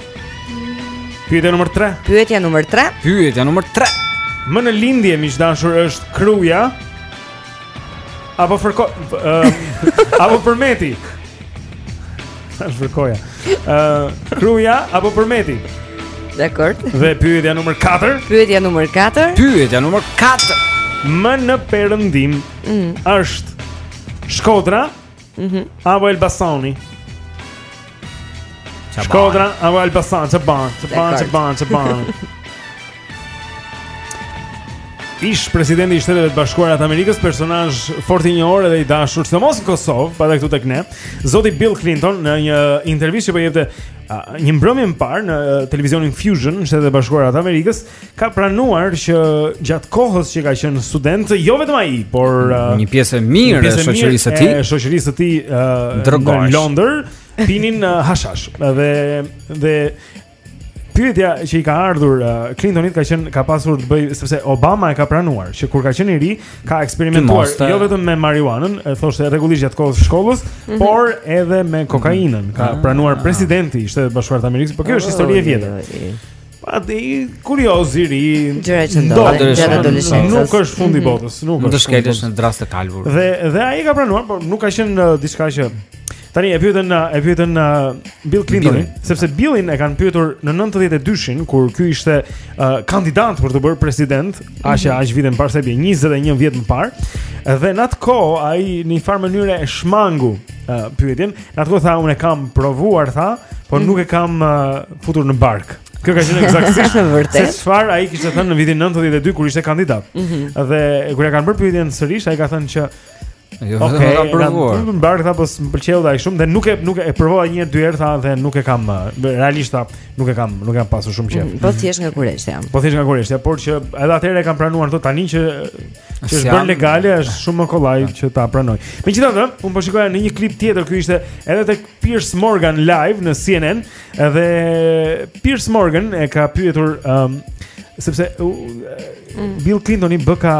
Pyetja numër 3. Pyetja numër 3. Pyetja numër 3. Më në lindje miq të dashur është Kruja Apo fërko... Apo Përmeti Po fërkoja Kruja apo Përmeti Dakord Dhe pyetja numër 4 Pyetja numër 4 Pyetja numër 4 Më në perëndim mm. është Shkodra Mhm. Apo Elbasani. Shkodra, apo Elbasani, çfarë bën? Çfarë bën? Çfarë bën? Çfarë bën? Ish presidenti i Shteteve të Bashkuara të Amerikës, personazh fort i njohur edhe i dashur, sidomos në Kosovë, pa këtu tek ne, zoti Bill Clinton në një intervistë që po jepte një mbrëmje më parë në televizionin Fusion në Shtetet e Bashkuara të Amerikës, ka pranuar që gjatë kohës që ka qenë student, jo vetëm ai, por uh, një pjesë e mirë e shoqërisë së tij, e shoqërisë së tij uh, në Londër, pinin uh, hashash. Dhe dhe pyetja që i ka ardhur uh, Clintonit ka qenë ka pasur të bëj sepse Obama e ka pranuar që kur ka qenë i ri ka eksperimentuar jo vetëm me marijuanën, e thoshte rregullisht gjatë kohës së shkollës, mm -hmm. por edhe me kokainën. Ka ah. pranuar presidenti i Shteteve të Bashkuara të Amerikës, por kjo është histori e vjetër. Pa ti kurioz i ri. Gjëra që ndodhin gjatë adoleshencës. Nuk është fundi mhm. botës, nuk është. Mund të shkelësh në dërrasë të kalbur. Dhe dhe ai ka pranuar, por nuk ka qenë uh, diçka që Tani e pyetën uh, e pyetën uh, Bill Clinton, sepse Billin e kanë pyetur në 92-shin kur ky ishte uh, kandidat për t'u bërë president, mm -hmm. aq aq vitin para se bie 21 vjet më parë. Dhe në atë kohë ai në një farë mënyre e shmangu uh, pyetjen. Në atë kohë tha unë e kam provuar tha, por mm -hmm. nuk e kam uh, futur në bark. Kjo ka qenë eksaktësisht vërtet. Se çfarë ai kishte thënë në vitin 92 kur ishte kandidat. Mm -hmm. Dhe kur e kanë bërë pyetjen sërish, ai ka thënë që Jo, okay, vetëm kam provuar. Unë në bark tha po s'më pëlqeu dhe aq shumë dhe nuk e nuk e provova një herë dy herë tha dhe nuk e kam realisht nuk e kam nuk e kam pasur shumë qejf. Mm, po thjesht nga kurështja. Po thjesht nga kurështja, por që edhe atëherë e kam pranuar këtë tani që që është bërë legale, është shumë më kollaj ah. që ta pranoj. Megjithatë, unë po shikoja në një klip tjetër ku ishte edhe tek Piers Morgan live në CNN Edhe Piers Morgan e ka pyetur um, sepse uh, Bill Clinton i bë ka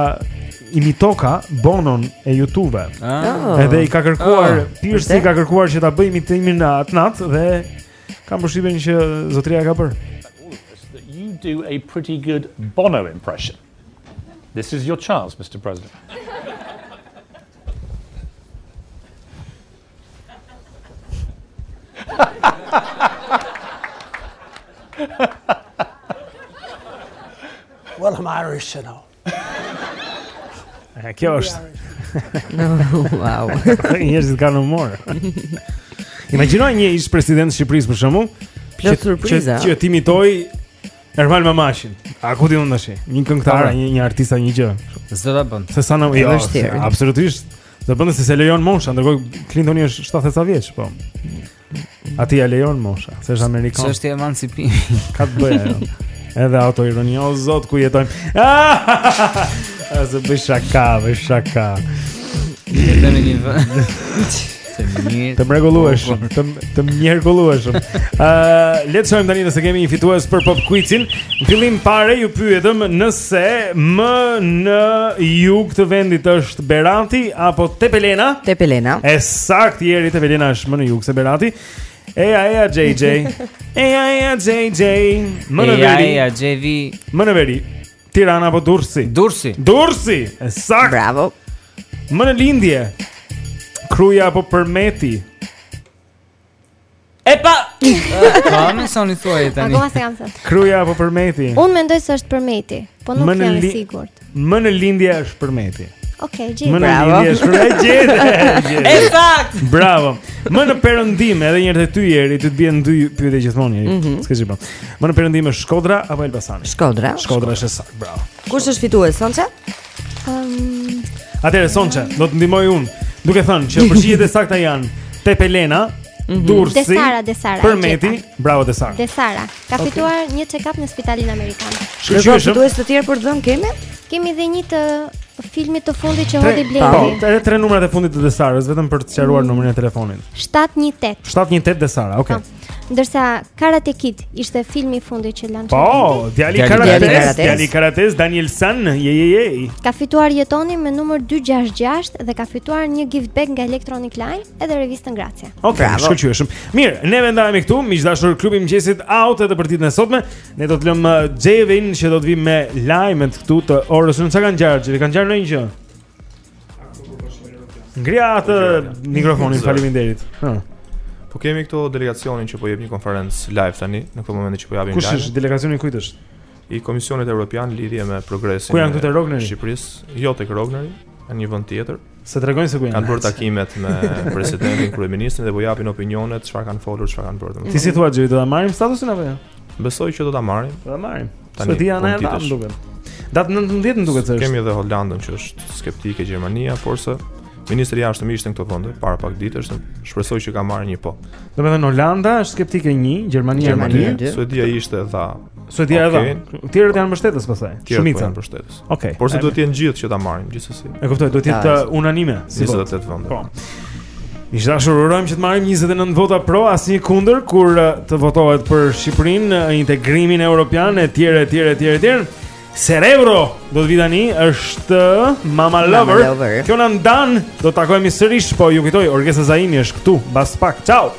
imitoka Bonon e U2-ve. Ah. Edhe i ka kërkuar ah. Piers i ka kërkuar që ta bëjë imitimin atë natë dhe kam përshtypjen që zotëria e ka bërë. You do a pretty good Bono impression. This is your chance, Mr. President. Well, I'm Irish, you know. Ja, kjo është. Wow. Njerëzit kanë humor. Imagjino një ish president të Shqipërisë për shembull, plot surpriza. Që të imitojë Ermal Mamaqin. A ku ti mund të shi? Një këngëtar, një një artist, një gjë. S'do ta bënte. Se sa na jo, absolutisht. Do bënë se s'e lejon mosha, ndërkohë Clintoni është 70 e sa vjeç, po. Atij ia lejon mosha, se është amerikan. Se është emancipim. Ka të bëjë ajo. Edhe autoironi, o zot ku jetojmë. A se bëj shaka, bëj shaka. Edhe në një vend. Të mrekullueshëm, të të mrekullueshëm. Ë, le të shojmë tani nëse kemi një fitues për Pop Quizin. Në fillim fare ju pyetëm nëse më në jug të vendit është Berati apo Tepelena? Tepelena. E saktë Jeri Tepelena është më në jug se Berati. Eja eja JJ. Eja eja JJ. Më në veri. Eja JJ. Më në veri. Tirana apo Durrësi? Durrësi. Durrësi. E saktë. Bravo. Më në lindje. Kruja apo Përmeti? Epa! Po, meso ndihmuam tani. Akoma s'e kam thënë. Kruja apo Përmeti? Unë mendoj se është Përmeti, po nuk jam i sigurt. Më në lindje është Përmeti. Okej, okay, Më në lindje është Përmeti. E saktë. Bravo. Më në perëndim edhe një herë te ty Jeri, ti të bien dy pyetje gjithmonë Jeri. Mhm. S'ke çfarë bën. Më në perëndim është Shkodra apo Elbasani? Shkodra. Shkodra është e saktë, bravo. Kush është fitues, sonte? Um, Atëherë sonte, do të ndihmoj unë, duke thënë që përgjigjet e sakta janë Tepelena, mm -hmm. Durrësi, Desara, Desara. Përmeti, bravo Desara. Desara ka okay. fituar një check-up në spitalin amerikan. Shkëlqyeshëm. Do të duhet të tjerë për dhën kemi? Kemi dhe një të filmit të fundit që hodhi Blendi. Po, edhe tre numrat e fundit të Desarës, vetëm për të sqaruar mm. numrin e telefonit. 718. 718 Desara, okay. Po. Ndërsa Karate Kid ishte filmi i fundit që lanë çfarë? Po, djali i Karates, djali i Karates Daniel San, je je je. Ka fituar Jetoni me numër 266 dhe ka fituar një gift bag nga Electronic Line edhe revistën Gracia. Okej, okay, shkëlqyeshëm. Mirë, ne po ndahemi këtu, miq të dashur Klubi i Mëngjesit out edhe për ditën e sotme. Ne do të lëmë uh, Xhevin që do të vijë me lajmet këtu të orës. Nëse ka ngjarë, ka ngjarë ndonjë gjë. Ngrije atë mikrofonin, faleminderit. Hë. Po kemi këto delegacionin që po jep një konferencë live tani, në këtë moment që po japim live. Kush është delegacioni kujt është? I Komisionit Evropian lidhur me progresin. Ku janë këta Rogneri? Shqipërisë, jo tek Rogneri, në një vend tjetër. S'e tregojnë se ku janë. Kanë bërë takimet me presidentin, kryeministrin dhe po japin opinionet, çfarë kanë folur, çfarë kanë bërë. Ti si thua Xhoi, do ta marrim statusin apo jo? Besoj që do ta marrim. Do ta marrim. Tani, S'e di a na e dhanë duke Datë 19 më duket është Kemi edhe Hollandën që është skeptike Gjermania Por se Ministri i Jashtëm ishte në këto vende Para pak ditësh Shpresoj që ka marrë një po Domethënë Hollanda është skeptike një Gjermania, Gjermania një Suedia ishte tha Suedia e dha Të tjerët janë mbështetës pastaj Shumica po janë mbështetës Okej. Okay, Por se duhet të jenë gjithë që ta marrim gjithsesi. E kuptoj, duhet të jetë uh, unanime si votë. 28 vende. Po. Miq të dashur, urojmë që të marrim 29 vota pro, asnjë kundër kur uh, të votohet për Shqipërinë, uh, integrimin europian etj etj etj etj. Serebro do të vijë tani është Mama Lover. Kjo na ndan, do të takohemi sërish, po ju kujtoj Orgesa Zaimi është këtu, mbas pak. Ciao.